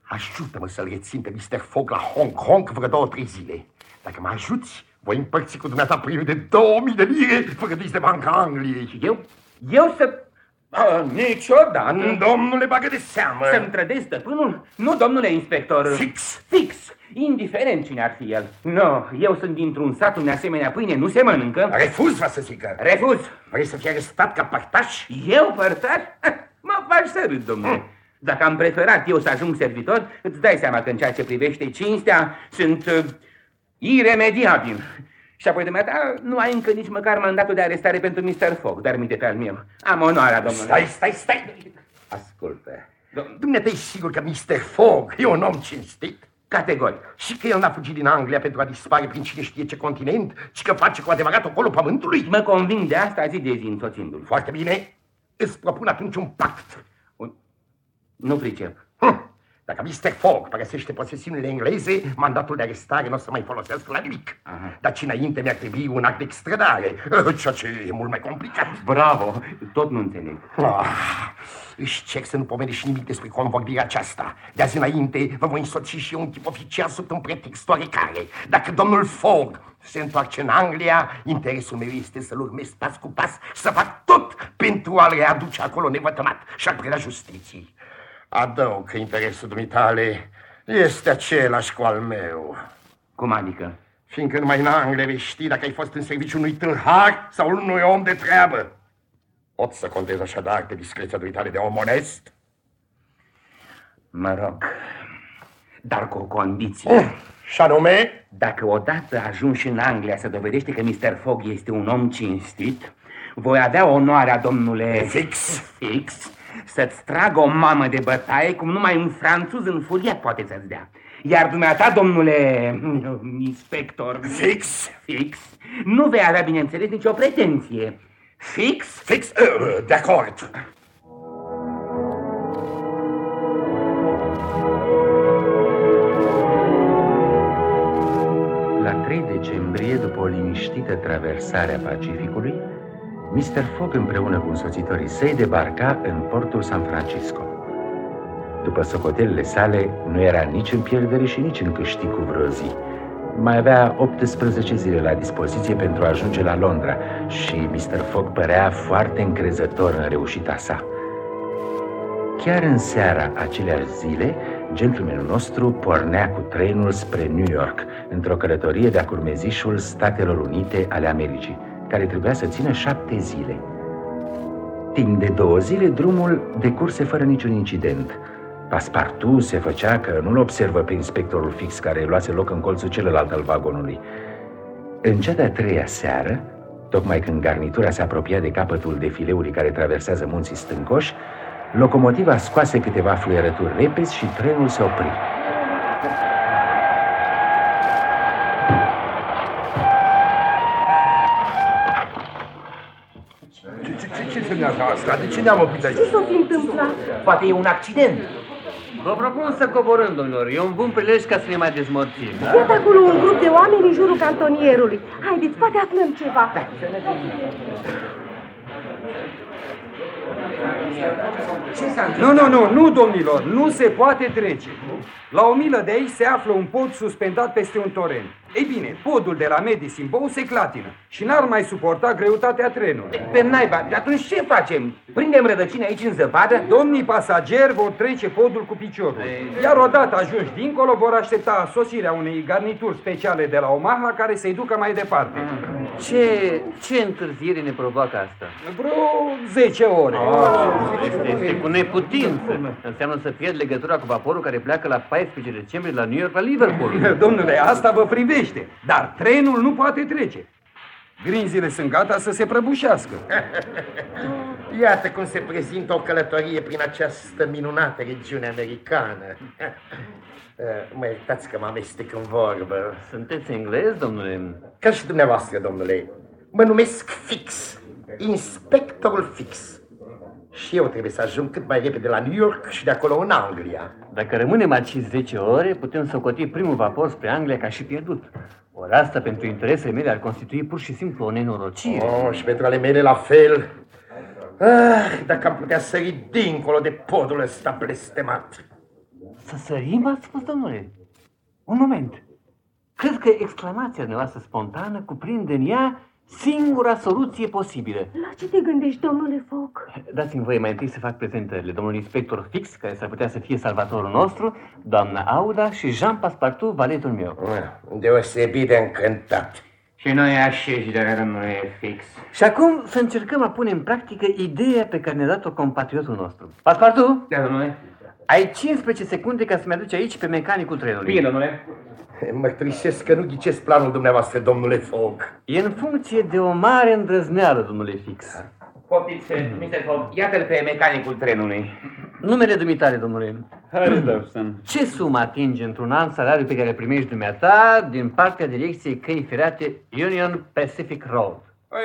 Ajută-mă să-l rețin pe Mr. Fogg la Hong Kong vreo două, trei zile. Dacă mă ajuți, voi împărți cu dumneata premiul de 2000 de lire fără de Banca Angliei. Eu? Eu să... A, niciodată. Domnule, bagă de seamă. Să-mi trădezi stăpânul? Nu, domnule inspector. Fix. Fix. Indiferent cine ar fi el. Nu, no, eu sunt dintr-un sat unde asemenea pâine nu se mănâncă. Refuz, vă să zică. Refuz. Vrei să fii arestat ca părtaș? Eu părtaș? Mă faci să râd, domnule. Hmm. Dacă am preferat eu să ajung servitor, îți dai seama că în ceea ce privește cinstea sunt uh, iremediabil. Și apoi de ta nu ai încă nici măcar mandatul de arestare pentru Mr. Fogg, dar minte pe al meu. Am onoarea, domnule. Stai, stai, stai! Ascultă. Dumneata e sigur că Mr. Fogg e un om cinstit? Categoric. Și că el n-a fugit din Anglia pentru a dispare prin cine știe ce continent, ci că face cu adevărat ocolul pământului? Mă conving de asta zi de zi însoțindu-l. Foarte bine. Îți propun atunci un pact. Un... Nu pricep. Hm. Dacă Mr. Fogg părăsește posesiunile engleze, mandatul de arestare nu o să mai folosească la nimic. Aha. Dar ce înainte mi-ar trebui un act de extradare, ceea ce e mult mai complicat. Bravo, tot nu înțeleg. Ah, își cer să nu pomenești nimic despre convorbirea aceasta. De azi înainte vă voi însoți și eu un tip oficial sub un pretext oarecare. Dacă domnul Fogg se întoarce în Anglia, interesul meu este să-l urmez pas cu pas, să fac tot pentru a-l readuce acolo nevătămat și a preda justiției. Adăug că interesul dumitale este același cu al meu. Cum adică? Fiindcă numai în Anglia vei ști dacă ai fost în serviciu unui tâlhar sau unui om de treabă. Pot să contez așadar pe discreția dumitale de om onest? Mă rog, dar cu o condiție. Uh, și anume? Dacă odată ajungi în Anglia să dovedește că Mr. Fogg este un om cinstit, voi avea onoarea, domnule... Fix. Fix să-ți tragă o mamă de bătaie cum numai un franțuz în furiat poate să-ți dea. Iar dumneata, domnule inspector... Fix? Fix. Nu vei avea, bineînțeles, nicio pretenție. Fix? Fix, uh, de acord. La 3 decembrie, după o liniștită traversare a Pacificului, Mr. Fogg împreună cu însoțitorii săi debarca în portul San Francisco. După socotelele sale, nu era nici în pierdere și nici în câștig cu vreo zi. Mai avea 18 zile la dispoziție pentru a ajunge la Londra și Mr. Fogg părea foarte încrezător în reușita sa. Chiar în seara aceleași zile, gentlemanul nostru pornea cu trenul spre New York, într-o călătorie de-a curmezișul Statelor Unite ale Americii care trebuia să țină șapte zile. Timp de două zile, drumul decurse fără niciun incident. Paspartu se făcea că nu-l observă pe inspectorul fix care luase loc în colțul celălalt al vagonului. În cea de-a treia seară, tocmai când garnitura se apropia de capătul defileului care traversează munții stâncoși, locomotiva scoase câteva fluierături repezi și trenul se opri. Dimineața asta? De ce ne-am oprit aici? Ce s-o fi întâmplat? Poate e un accident. Vă propun să coborâm, domnilor. E un bun prilej ca să ne mai dezmorțim. Da? Iată acolo un grup de oameni în jurul cantonierului. Haideți, poate aflăm ceva. Da. Nu, nu, nu, nu, domnilor, nu se poate trece. La o milă de aici se află un pod suspendat peste un torent. Ei bine, podul de la Medicine Bow se clatină și n-ar mai suporta greutatea trenului. Pe naiba, atunci ce facem? Prindem rădăcini aici în zăpadă? Domnii pasageri vor trece podul cu piciorul. Iar odată ajungi dincolo, vor aștepta sosirea unei garnituri speciale de la Omaha care să-i ducă mai departe. Ce, ce întârziere ne provoacă asta? Vreo 10 ore. Oh, este, este cu neputință. Înseamnă să pierd legătura cu vaporul care pleacă la 14 decembrie la New York, la Liverpool. Domnule, asta vă privește, dar trenul nu poate trece. Grinzile sunt gata să se prăbușească. Iată cum se prezintă o călătorie prin această minunată regiune americană. Mă iertați că mă amestec în vorbă. Sunteți englez, domnule? Ca și dumneavoastră, domnule. Mă numesc Fix. Inspectorul Fix. Și eu trebuie să ajung cât mai repede la New York și de acolo în Anglia. Dacă rămânem aici 10 ore, putem socoti primul vapor spre Anglia ca și pierdut. Ori asta, pentru interesele mele, ar constitui pur și simplu o nenorocire. Oh, și pentru ale mele la fel. Ah, dacă am putea sări dincolo de podul ăsta blestemat. Să sărim, ați spus, domnule? Un moment. Cred că exclamația noastră spontană cuprinde în ea singura soluție posibilă. La ce te gândești, domnule Foc? Dați-mi voie mai întâi să fac prezentările. Domnul inspector Fix, care s-ar putea să fie salvatorul nostru, doamna Auda și Jean Passepartout, valetul meu. Deosebit de încântat. Și noi așeși de domnule Fix. Și acum să încercăm a pune în practică ideea pe care ne-a dat-o compatriotul nostru. Passepartout? Da, domnule. Ai 15 secunde ca să-mi aduci aici pe mecanicul trenului. Bine, domnule. Mărturisesc că nu ghicesc planul dumneavoastră, domnule Fogg. E în funcție de o mare îndrăzneală, domnule Fix. Poftiți, Mr. Fogg, iată-l pe mecanicul trenului. Numele dumitare, domnule. Harry Dawson. Ce sumă atinge într-un an salariul pe care îl primești dumneata din partea direcției căi ferate Union Pacific Road? Păi,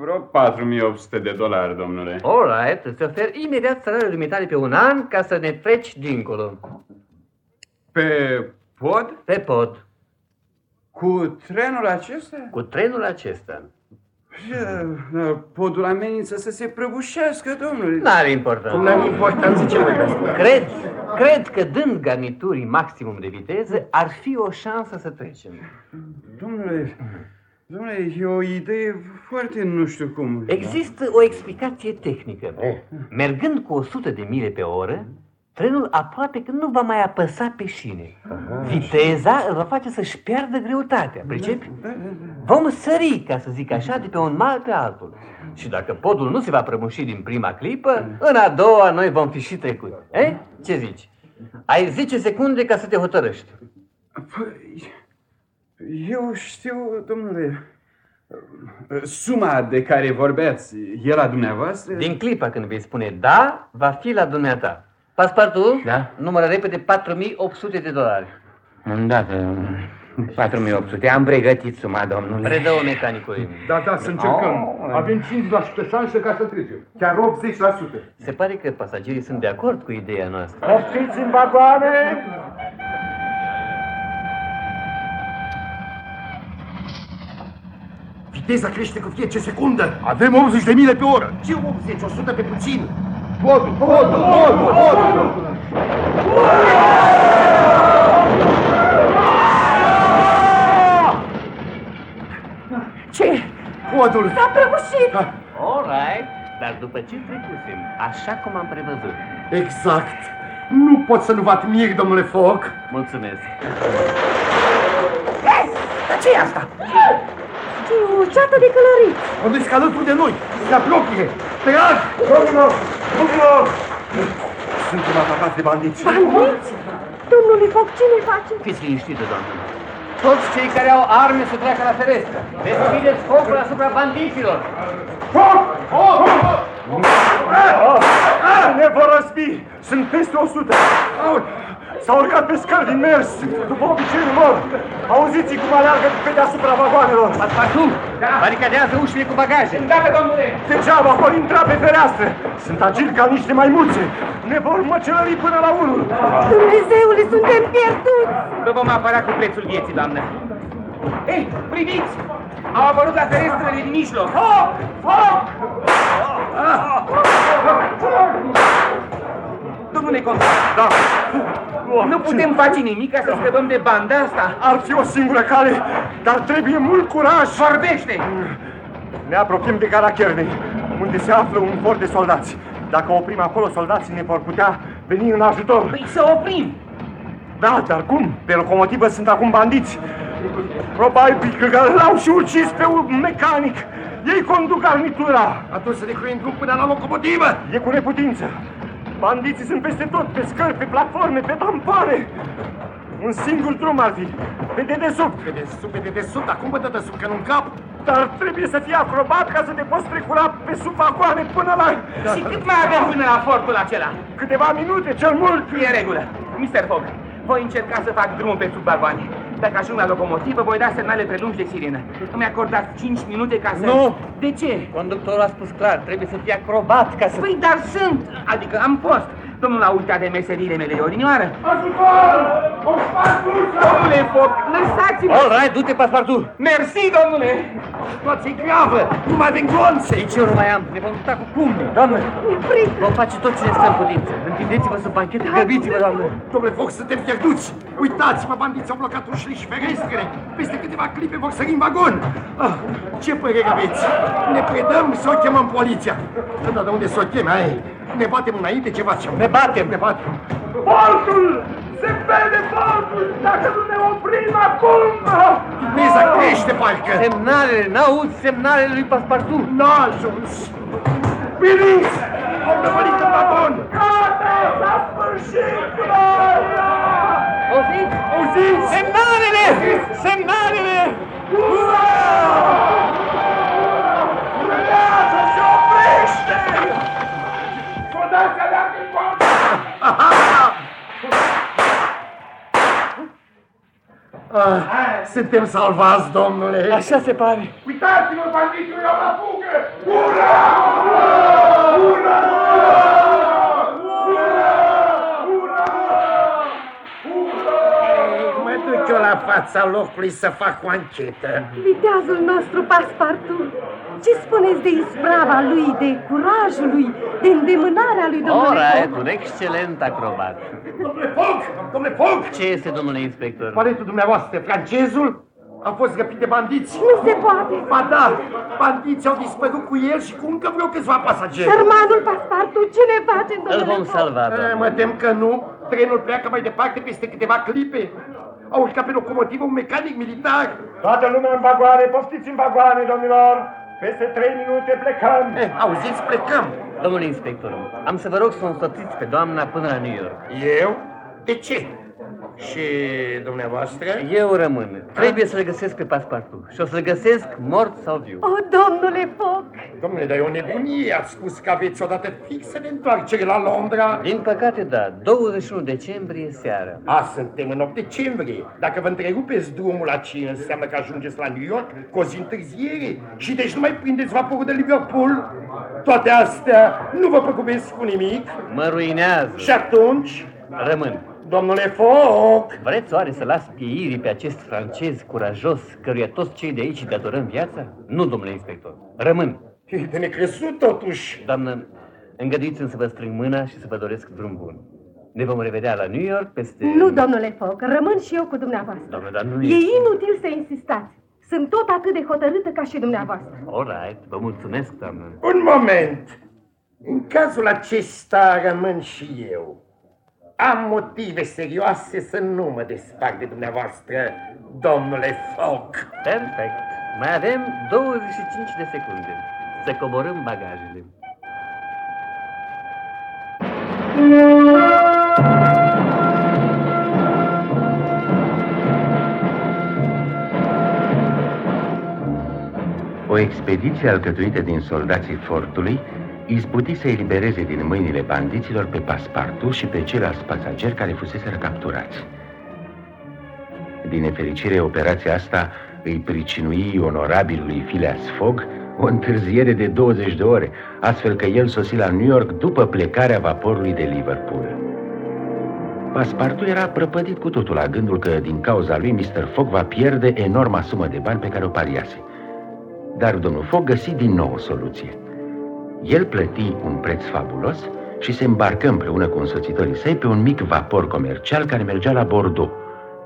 vreo 4800 de dolari, domnule. All right, îți ofer imediat salariul dumitare pe un an ca să ne treci dincolo. Pe pod? Pe pod. Cu trenul acesta? Cu trenul acesta. Uh, Podul amenință să se prăbușească, domnule. N-are importanță. Nu are importanță ce mai Cred, cred că dând garniturii maximum de viteză, ar fi o șansă să trecem. Domnule, domnule, e o idee foarte nu știu cum. Există o explicație tehnică. Mergând cu 100 de mile pe oră, trenul aproape că nu va mai apăsa pe șine. Viteza îl va face să-și piardă greutatea, pricepi? Vom sări, ca să zic așa, de pe un mal pe altul. Și dacă podul nu se va prăbuși din prima clipă, în a doua noi vom fi și trecut. Eh? Ce zici? Ai 10 secunde ca să te hotărăști. Păi, eu știu, domnule, suma de care vorbeați e la dumneavoastră? Din clipa când vei spune da, va fi la dumneata. Paspartu, Da? numără repede 4800 de dolari. Îndată, 4800. Am pregătit suma, domnule. Predă-o mecanicului. Da, da, să încercăm. Oh. Avem 5% șanse ca să trecem. Chiar 80%. Se pare că pasagerii sunt de acord cu ideea noastră. Poftiți în vagoane! Viteza crește cu fiecare secundă. Avem 80 de mile pe oră. Ce 80? 100 pe puțin. Podul, podul, podul, podul! Ce? Podul. S-a prăbușit! All right, dar după ce trecusem, așa cum am prevăzut. Exact. Nu pot să nu vă admir, domnule Fogg. Mulțumesc. Dar ce e asta? Ce o ceată de călăriți! O duci alături de noi. Se apropie. Trag! Domnilor! Domnilor! Suntem atacați de bandiți. Bandiți? Domnule Foc, ce ne face? Fiți liniștită, doamnă. Toți cei care au arme să treacă la ferestră. Deschideți focul asupra bandiților. Foc! Foc! Ne vor răspi! Sunt peste 100! Au- S-au urcat pe scări din mers, după obiceiul lor. Auziți cum aleargă pe deasupra vagoanelor. Paspartout, baricadează ușile cu bagaje. Da, domnule! Degeaba vor intra pe fereastră. Sunt agili ca niște maimuțe. Ne vor măcelări până la unul. Dumnezeule, suntem pierduți! Vă vom apăra cu prețul vieții, doamnă. Ei, priviți! Au apărut la ferestrele din mijloc. Foc! Foc! Domnule consul, Da. Nu putem face nimic ca să scăpăm de banda asta. Ar fi o singură cale, dar trebuie mult curaj. Vorbește! Ne apropiem de gara Cherney, unde se află un for de soldați. Dacă oprim acolo, soldații ne vor putea veni în ajutor. Păi să oprim! Da, dar cum? Pe locomotivă sunt acum bandiți. Probabil că l-au și ucis pe un mecanic. Ei conduc garnitura. Atunci să ne cruiem drum până la locomotivă. E cu neputință. Bandiții sunt peste tot, pe scări, pe platforme, pe tampoane. Un singur drum ar fi, pe dedesubt. Pe dedesubt, pe dedesubt, acum bă dedesubt, că nu-n cap. Dar trebuie să fii acrobat ca să te poți trecura pe sub vagoane până la... Și cât mai avem până la fortul acela? Câteva minute, cel mult. E în regulă. Mr. Fogg, voi încerca să fac drumul pe sub vagoane. Dacă ajung la locomotivă, voi da semnale prelungi de sirenă. Îmi acordați 5 minute ca să... Nu! De ce? Conductorul a spus clar, trebuie să fie acrobat ca să... Păi, dar sunt! Adică am fost. Domnul a uitat de meseriile mele de odinioară. Ajutor! O Domnule Foc, lăsați-mă! All right, du-te, Paspartu! Mersi, domnule! Situație gravă! Nu mai avem glonțe! Nici eu nu mai am. Ne vom lupta cu pumnii. Doamne, vom face tot ce ne stă în putință. Întindeți-vă sub banchetă, grăbiți-vă, doamne. Domnule Fox, suntem pierduți! Uitați-vă, bandiți au blocat ușile și ferestrele! Peste câteva clipe vor sări în vagon! Ah, ce părere aveți? Ne predăm sau chemăm poliția? Dar de unde să o chem, ai? Ne batem înainte, ce facem? Ne batem! Ne batem! Portul! Se vede portul! Dacă nu ne oprim acum! Miza crește, parcă! Semnalele, n-auzi semnalele lui Paspartu? N-a ajuns! Miliți! Au năvălit în vagon! Gata! S-a sfârșit gloria! Auziți? Auziți? Semnalele! Semnalele! Ura! Ah, suntem salvați, domnule! Așa se pare. Uitați-vă, bandiții iau la fugă! Ura! Ura! Mă duc eu la fața locului să fac o anchetă. Viteazul nostru, Paspartu, ce spuneți de isprava lui, de curajul lui, de îndemânarea lui, All domnule right, Foc? un excelent acrobat. Domnule Foc! Domnule Foc! Ce este, domnule inspector? Părintul dumneavoastră, francezul, a fost răpit de bandiți. Nu se poate! Ba da, bandiții au dispărut cu el și cu încă vreo câțiva pasageri. Sărmanul Paspartu, ce ne facem, Îl domnule vom Foc? salva, Eh, doamne. Mă tem că nu. Trenul pleacă mai departe peste câteva clipe. A urcat pe locomotivă un mecanic militar. Toată lumea în vagoane, poftiți în vagoane, domnilor! Peste trei minute plecăm! Eh, auziți, plecăm. Domnule inspector, am să vă rog să o însoțiți pe doamna până la New York. Eu? De ce? Și dumneavoastră? Eu rămân. Trebuie să-l găsesc pe Paspartu. Și o să-l găsesc mort sau viu. O, domnule Foc! Domnule, dar e o nebunie. Ați spus că aveți o dată fixă de întoarcere la Londra. Din păcate, da. 21 decembrie seara. A, suntem în 8 decembrie. Dacă vă întrerupeți drumul la 5, înseamnă că ajungeți la New York cu o zi întârziere. Și deci nu mai prindeți vaporul de Liverpool. Toate astea nu vă preocupați cu nimic. Mă ruinează. Și atunci, Rămân. Domnule Foc, Vreți oare să las pieirii pe acest francez curajos, căruia toți cei de aici datorăm viața? Nu, domnule inspector. Rămân. e de necrezut totuși. Doamnă, îngăduiți-mi să vă strâng mâna și să vă doresc drum bun. Ne vom revedea la New York peste... Nu, domnule Foc, rămân și eu cu dumneavoastră. Doamnă, dar nu E e... inutil să insistați. Sunt tot atât de hotărâtă ca și dumneavoastră. All right, vă mulțumesc, doamnă. Un moment. În cazul acesta rămân și eu. Am motive serioase să nu mă despart de dumneavoastră, domnule Foc. Perfect. Mai avem 25 de secunde. Să coborâm bagajele. O expediție alcătuită din soldații fortului izbuti să elibereze din mâinile bandiților pe Paspartu și pe ceilalți pasageri care fuseseră capturați. Din nefericire, operația asta îi pricinui onorabilului Phileas Fogg o întârziere de 20 de ore, astfel că el sosi la New York după plecarea vaporului de Liverpool. Paspartu era prăpădit cu totul la gândul că din cauza lui Mr. Fogg va pierde enorma sumă de bani pe care o pariase. Dar domnul Fogg găsi din nou o soluție. El plăti un preț fabulos și se îmbarcă împreună cu însoțitorii săi pe un mic vapor comercial care mergea la Bordeaux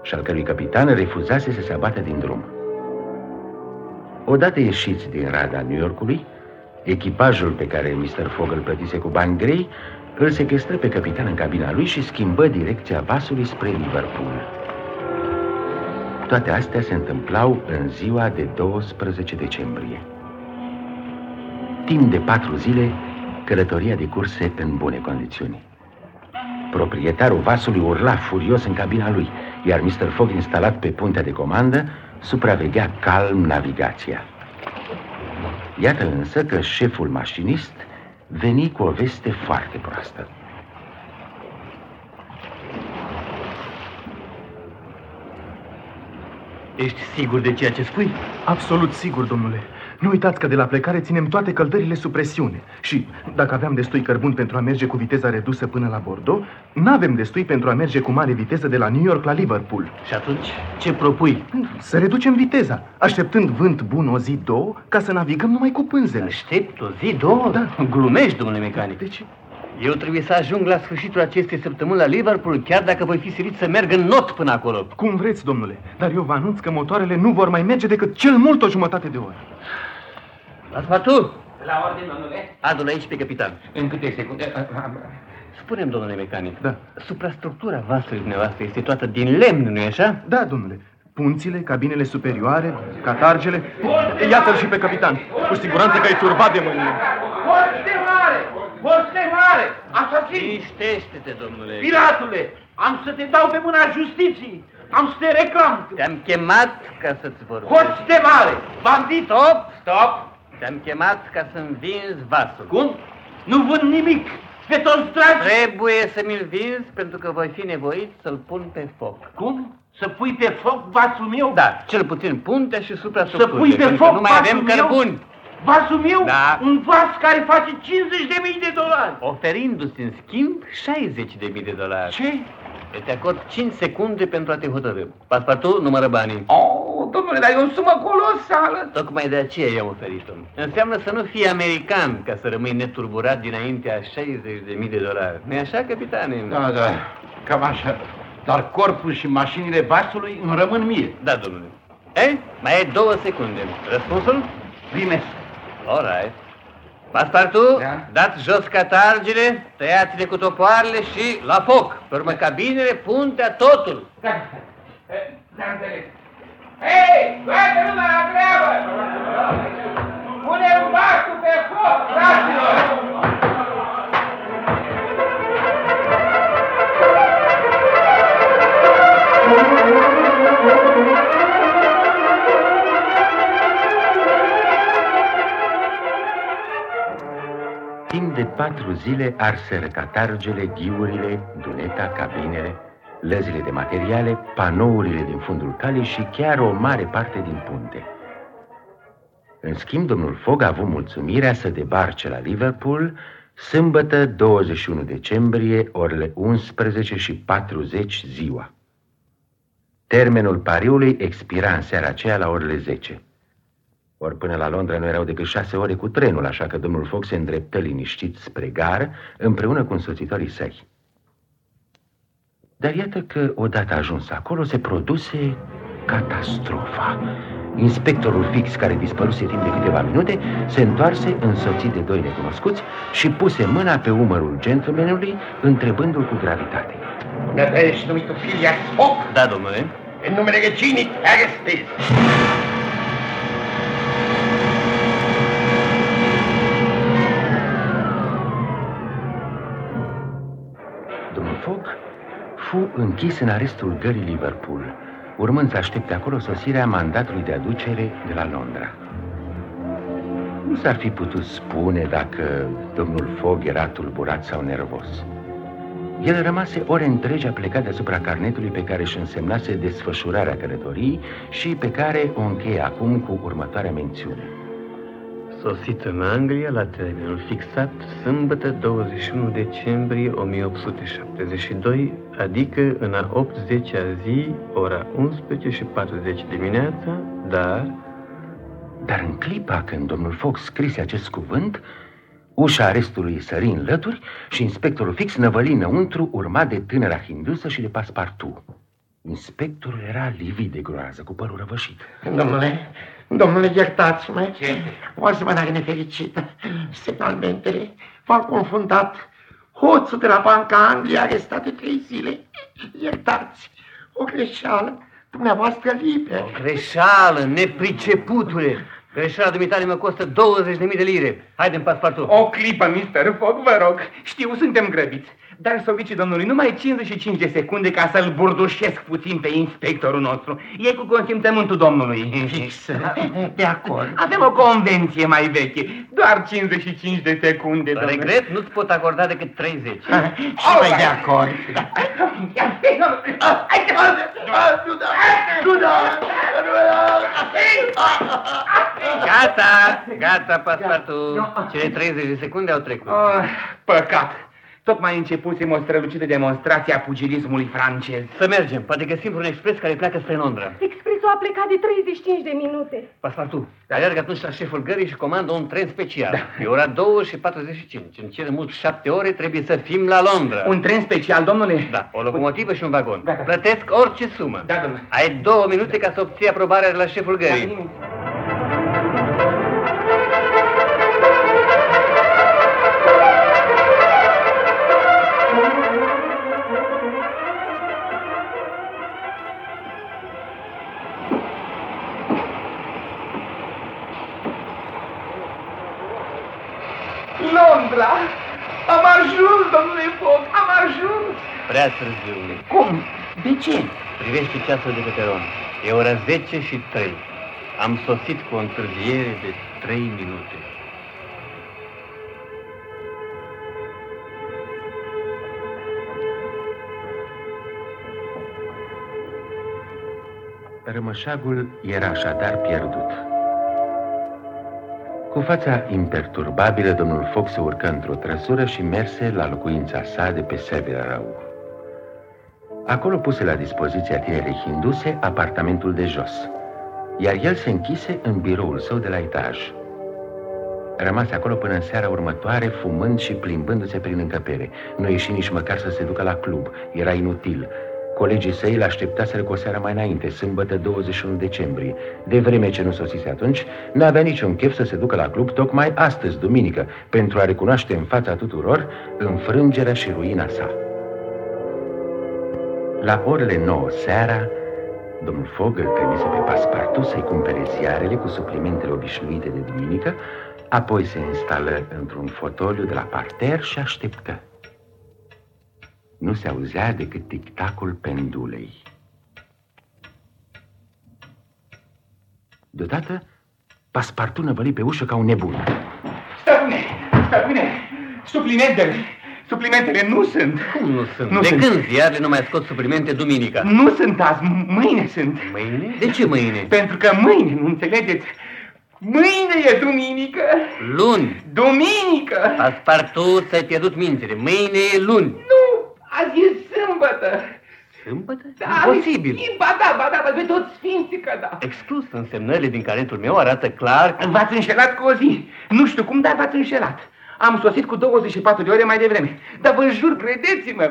și al cărui capitan refuzase să se abată din drum. Odată ieșiți din rada New Yorkului, echipajul pe care Mr. Fogg îl plătise cu bani grei îl sequestră pe capitan în cabina lui și schimbă direcția vasului spre Liverpool. Toate astea se întâmplau în ziua de 12 decembrie. Timp de patru zile, călătoria decurse în bune condiții. Proprietarul vasului urla furios în cabina lui, iar Mr. Fogg, instalat pe puntea de comandă, supraveghea calm navigația. Iată însă că șeful mașinist veni cu o veste foarte proastă. Ești sigur de ceea ce spui? Absolut sigur, domnule. Nu uitați că de la plecare ținem toate căldările sub presiune. Și dacă aveam destui cărbun pentru a merge cu viteza redusă până la Bordeaux, n-avem destui pentru a merge cu mare viteză de la New York la Liverpool. Și atunci, ce propui? Să reducem viteza, așteptând vânt bun o zi, două, ca să navigăm numai cu pânzele. Aștept o zi, două? Da. Glumești, domnule mecanic. De ce? Eu trebuie să ajung la sfârșitul acestei săptămâni la Liverpool, chiar dacă voi fi silit să merg în not până acolo. Cum vreți, domnule, dar eu vă anunț că motoarele nu vor mai merge decât cel mult o jumătate de oră. Asta tu? La ordine, domnule. Adu-l aici pe capitan. În câte secunde? Spune-mi, domnule mecanic, Da. suprastructura vasului dumneavoastră este toată din lemn, nu-i așa? Da, domnule. Punțile, cabinele superioare, catargele... Iată-l și pe capitan. Cu siguranță că e turbat de mânie. Forțe mare! Forțe mare! Asasin! Liniștește-te, domnule. Piratule! Am să te dau pe mâna justiției! Am să te reclam! Te-am chemat ca să-ți vorbesc. Forțe mare! Bandit! Stop! Stop! Te-am chemat ca să-mi vinzi vasul. Cum? Nu vând nimic! Pe toți dragi! Trebuie să mi-l vinzi pentru că voi fi nevoit să-l pun pe foc. Cum? Să pui pe foc vasul meu? Da, cel puțin puntea și Să suprastructurile. pui pe pentru că foc nu mai vasul avem meu? cărbuni. Vasul meu? Da. Un vas care face 50 de mii de dolari! Oferindu-ți în schimb 60 de mii de dolari. Ce? Eu te acord 5 secunde pentru a te hotărâ. Paspartu, numără banii. Oh, domnule, dar e o sumă colosală. Tocmai de aceea i-am oferit-o. Înseamnă să nu fii american ca să rămâi neturburat dinaintea 60 de mii de dolari. nu așa, capitane? Da, da, cam așa. Dar corpul și mașinile vasului îmi rămân mie. Da, domnule. Ei, mai e două secunde. Răspunsul? Primesc. All right. Paspartu, Da. dați jos catargile, tăiați-le cu topoarele și la foc. Pe urmă cabinele, puntea, totul. Da, da înțeles. Hei, toată lumea la treabă! Pune un vasul pe foc, fraților! Timp de patru zile arseră catargele, ghiurile, duneta, cabinele, lăzile de materiale, panourile din fundul calei și chiar o mare parte din punte. În schimb, domnul Fogg a avut mulțumirea să debarce la Liverpool sâmbătă 21 decembrie, orele 11 și 40 ziua. Termenul pariului expira în seara aceea la orele 10. Ori până la Londra nu erau decât șase ore cu trenul, așa că domnul Fox se îndreptă liniștit spre gar, împreună cu însoțitorii săi. Dar iată că, odată ajuns acolo, se produse catastrofa. Inspectorul fix, care dispăruse timp de câteva minute, se întoarse însoțit de doi necunoscuți și puse mâna pe umărul gentlemanului, întrebându-l cu gravitate. Dumneata ești numitul Phileas Fogg? Da, domnule. În numele reginii te arestez. Domnul Fogg fu închis în arestul gării Liverpool, urmând să aștepte acolo sosirea mandatului de aducere de la Londra. Nu s-ar fi putut spune dacă domnul Fogg era tulburat sau nervos. El rămase ore întregi plecat deasupra carnetului pe care își însemnase desfășurarea călătoriei și pe care o încheie acum cu următoarea mențiune. Sosit în Anglia la termenul fixat sâmbătă 21 decembrie 1872, adică în a 80-a zi, ora 11 și 40 dimineața, dar... Dar în clipa când domnul Fox scrise acest cuvânt, ușa arestului sări în lături și inspectorul fix năvăli înăuntru, urmat de tânăra hindusă și de paspartu. Inspectorul era livid de groază, cu părul răvășit. Domnule, domnule, iertați-mă. O asemănare nefericită. Semnalmentele v-au confundat. Hoțul de la Banca Anglia arestat de trei zile. Iertați, o greșeală. Dumneavoastră liber. O greșeală, nepriceputule! Greșeala dumitale mă costă 20.000 de lire. Haide în paspartul. O clipă, Mr. Fogg, vă rog. Știu, suntem grăbiți. Dar serviciu domnului, numai 55 de secunde ca să-l burdușesc puțin pe inspectorul nostru. E cu consimțământul domnului. Fix. De acord. Avem o convenție mai veche. Doar 55 de secunde, domnule. Regret, nu-ți pot acorda decât 30. Și mai de acord. Gata, gata, paspartu. Cele 30 de secunde au trecut. Oh, păcat. Tocmai începusem o strălucită demonstrație a pugilismului francez. Să mergem, poate găsim un expres care pleacă spre Londra. Expresul a plecat de 35 de minute. Paspartu, alerg atunci la șeful gării și comandă un tren special. Da. E ora 2 și 45. În cele mult 7 ore trebuie să fim la Londra. Un tren special, domnule? Da, o locomotivă și un vagon. Da, da. Plătesc orice sumă. Da, domnule. Ai două minute ca să obții aprobarea de la șeful gării. Da, Prea târziu. Cum? De ce? Privește ceasul de pe peron. E ora 10 și 3. Am sosit cu o întârziere de 3 minute. Rămășagul era așadar pierdut. Cu fața imperturbabilă, domnul Fox se urcă într-o trăsură și merse la locuința sa de pe Severau. Acolo puse la dispoziția tinerei hinduse apartamentul de jos, iar el se închise în biroul său de la etaj. Rămase acolo până în seara următoare, fumând și plimbându-se prin încăpere. Nu ieși nici măcar să se ducă la club, era inutil. Colegii săi îl așteptaseră cu o seară mai înainte, sâmbătă 21 decembrie. De vreme ce nu sosise atunci, n-avea niciun chef să se ducă la club tocmai astăzi, duminică, pentru a recunoaște în fața tuturor înfrângerea și ruina sa. La orele 9 seara, domnul Fogg îl trimise pe paspartu să-i cumpere ziarele cu suplimentele obișnuite de duminică, apoi se instală într-un fotoliu de la parter și așteptă nu se auzea decât tic-tacul pendulei. Deodată, paspartu năvăli pe ușă ca un nebun. Stăpâne, stăpâne, suplimentele, suplimentele nu sunt. Cum nu sunt? Nu de sunt. când ziarele nu mai scot suplimente duminica? Nu sunt azi, mâine sunt. Mâine? De ce mâine? Pentru că mâine, nu înțelegeți, mâine e duminică. Luni. Duminică. Paspartu, ți-ai pierdut mințile. Mâine e luni. Nu, azi e sâmbătă. Sâmbătă? Da, Imposibil. e- Ba da, ba da, ba pe toți sfinții că da. Exclus însemnările din calentul meu arată clar că... V-ați înșelat cu o zi. Nu știu cum, dar v-ați înșelat. Am sosit cu 24 de ore mai devreme. Dar vă jur, credeți-mă,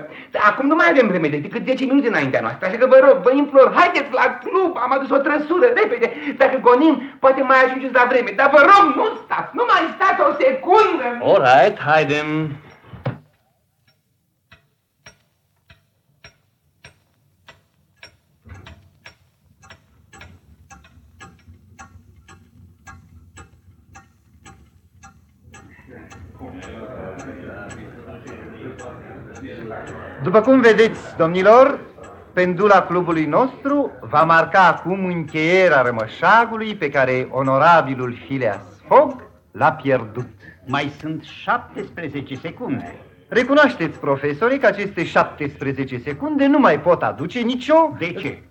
acum nu mai avem vreme decât 10 minute înaintea noastră. Așa că vă rog, vă implor, haideți la club, am adus o trăsură, repede. Dacă gonim, poate mai ajungeți la vreme. Dar vă rog, nu stați, nu mai stați o secundă. All right, haidem. După cum vedeți, domnilor, pendula clubului nostru va marca acum încheierea rămășagului pe care onorabilul Phileas Fogg l-a pierdut. Mai sunt 17 secunde. Recunoașteți, profesorii, că aceste 17 secunde nu mai pot aduce nicio... De ce?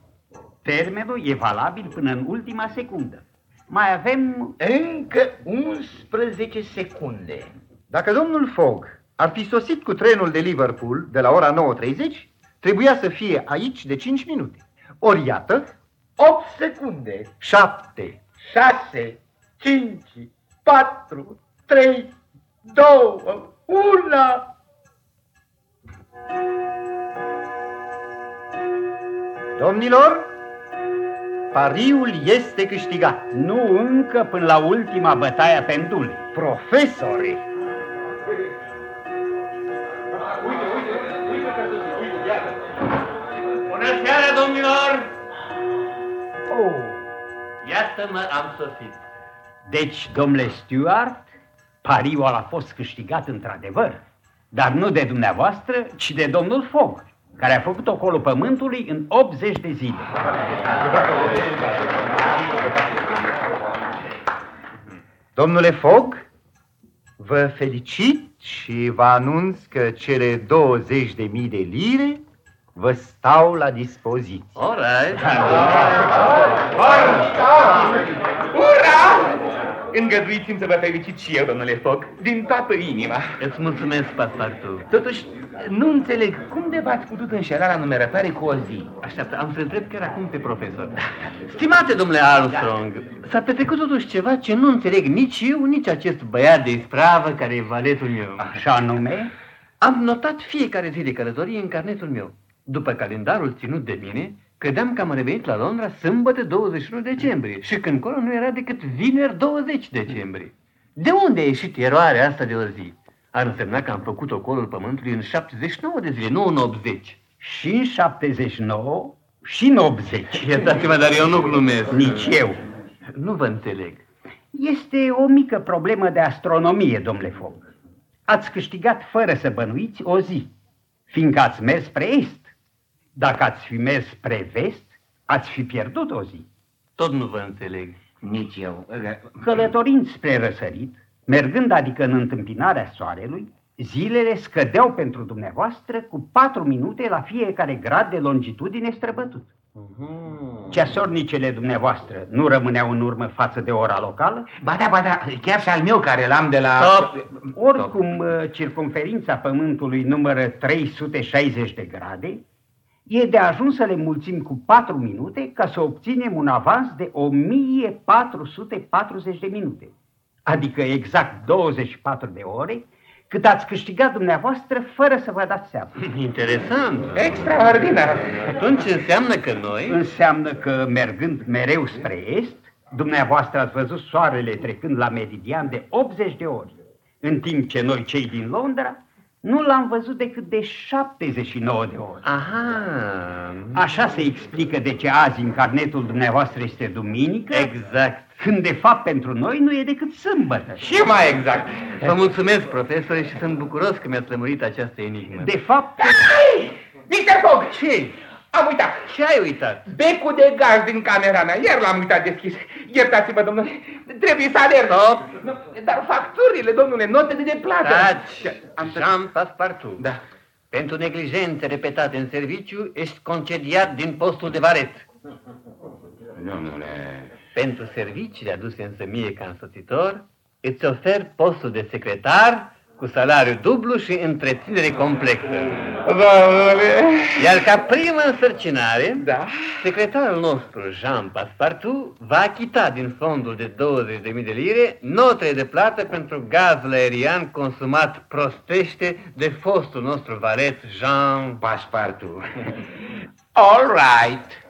Termenul e valabil până în ultima secundă. Mai avem... Încă 11 secunde. Dacă domnul Fogg ar fi sosit cu trenul de Liverpool de la ora 9.30, trebuia să fie aici de 5 minute. Ori iată, 8 secunde. 7, 6, 5, 4, 3, 2, 1. Domnilor, pariul este câștigat. Nu încă până la ultima bătaie a pendulei. Profesori! Bună seara, domnilor! Oh. Iată-mă, am sosit. Deci, domnule Stuart, pariul a fost câștigat într-adevăr. Dar nu de dumneavoastră, ci de domnul Fog, care a făcut ocolul pământului în 80 de zile. Domnule Fog, vă felicit și vă anunț că cele 20 de mii de lire vă stau la dispoziție. All right. Ura! Îngăduiți-mi să vă felicit și eu, domnule Foc, din toată inima. Îți mulțumesc, Paspartu. Totuși, nu înțeleg cum de v-ați putut înșela la numărătoare cu o zi. Așteaptă, am să întreb chiar acum pe profesor. Stimate domnule Armstrong, s-a petrecut totuși ceva ce nu înțeleg nici eu, nici acest băiat de ispravă care e valetul meu. Așa anume? Am notat fiecare zi de călătorie în carnetul meu. După calendarul ținut de mine, credeam că am revenit la Londra sâmbătă 21 decembrie și când colo nu era decât vineri 20 decembrie. De unde a ieșit eroarea asta de o zi? Ar însemna că am făcut ocolul pământului în 79 de zile, nu în 80. Și în 79 și în 80. Iertați-mă, dar eu nu glumesc. Nici eu. Nu vă înțeleg. Este o mică problemă de astronomie, domnule Fog. Ați câștigat fără să bănuiți o zi, fiindcă ați mers spre est. Dacă ați fi mers spre vest, ați fi pierdut o zi. Tot nu vă înțeleg. Nici eu. Călătorind spre răsărit, mergând adică în întâmpinarea soarelui, zilele scădeau pentru dumneavoastră cu patru minute la fiecare grad de longitudine străbătut. Ceasornicele dumneavoastră nu rămâneau în urmă față de ora locală? Ba da, ba da, chiar și al meu care l-am de la... Stop. Oricum, uh, circumferința Pământului numără 360 de grade, e de ajuns să le mulțim cu 4 minute ca să obținem un avans de 1440 de minute, adică exact 24 de ore, cât ați câștigat dumneavoastră fără să vă dați seama. Interesant. Extraordinar. Atunci înseamnă că noi... Înseamnă că mergând mereu spre est, dumneavoastră ați văzut soarele trecând la meridian de 80 de ori, în timp ce noi cei din Londra nu l-am văzut decât de 79 de ori. Aha. Așa se explică de ce azi în carnetul dumneavoastră este duminică. Exact. Când de fapt pentru noi nu e decât sâmbătă. Și mai exact. Vă mulțumesc, profesore, și sunt bucuros că mi-ați lămurit această enigmă. De fapt... Mr. Fogg! Ce? Am uitat. Ce ai uitat? Becul de gaz din camera mea. Iar l-am uitat deschis. Iertați-mă, domnule. Trebuie să alerg. Stop. Dar facturile, domnule, notele de plată. Taci. Am Jean Passepartout. Da. Pentru neglijențe repetate în serviciu, ești concediat din postul de varet. Domnule... Pentru serviciile aduse însă mie ca însoțitor, îți ofer postul de secretar cu salariu dublu și întreținere complexă. Domnule... Iar ca primă însărcinare, da. secretarul nostru, Jean Passepartout, va achita din fondul de 20.000 de lire notele de plată pentru gazul aerian consumat prostește de fostul nostru valet, Jean Passepartout. All right.